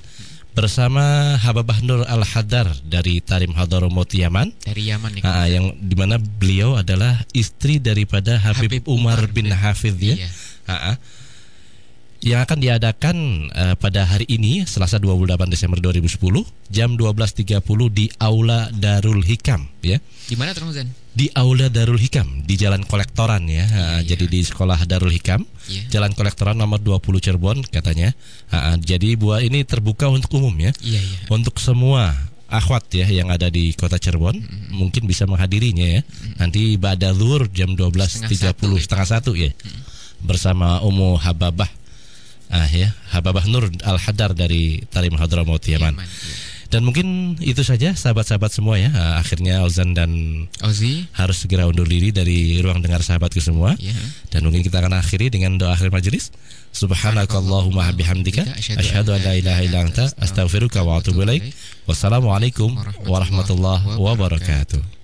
bersama Hababah Nur Al Hadar dari Tarim Hadaromot Yaman Dari Yaman nih. Ah, yang di mana beliau adalah istri daripada Habib, Habib Umar, Umar bin bin- Hafidh ya. Iya. Ah, ah. Yang akan diadakan eh, pada hari ini Selasa 28 Desember 2010 jam 12.30 di Aula Darul Hikam ya. Di mana Fauzan? Di Aula Darul Hikam di Jalan Kolektoran ya. Ah, Jadi di Sekolah Darul Hikam, Iya. Jalan Kolektoran nomor 20 Cirebon katanya. Ah. jadi buah ini terbuka untuk umum ya. Iya, iya. Untuk semua akhwat ya yang ada di Kota Cirebon mungkin bisa menghadirinya ya. Nanti Ba'da Zuhur jam 12.30 setengah satu ya. Bersama Umu Hababah Ah ya, Hababah Nur Al Hadar dari Tarim Hadramaut Yaman. Dan mungkin itu saja sahabat-sahabat semua ya. Ah, akhirnya Ozan dan Ozi harus segera undur diri dari ruang dengar sahabatku semua. Iya. Dan mungkin kita akan akhiri dengan doa akhir majelis. Subhanakallahumma bihamdika asyhadu an la ilaha illa anta astaghfiruka wa atubu ilaik. Wassalamualaikum warahmatullahi wabarakatuh.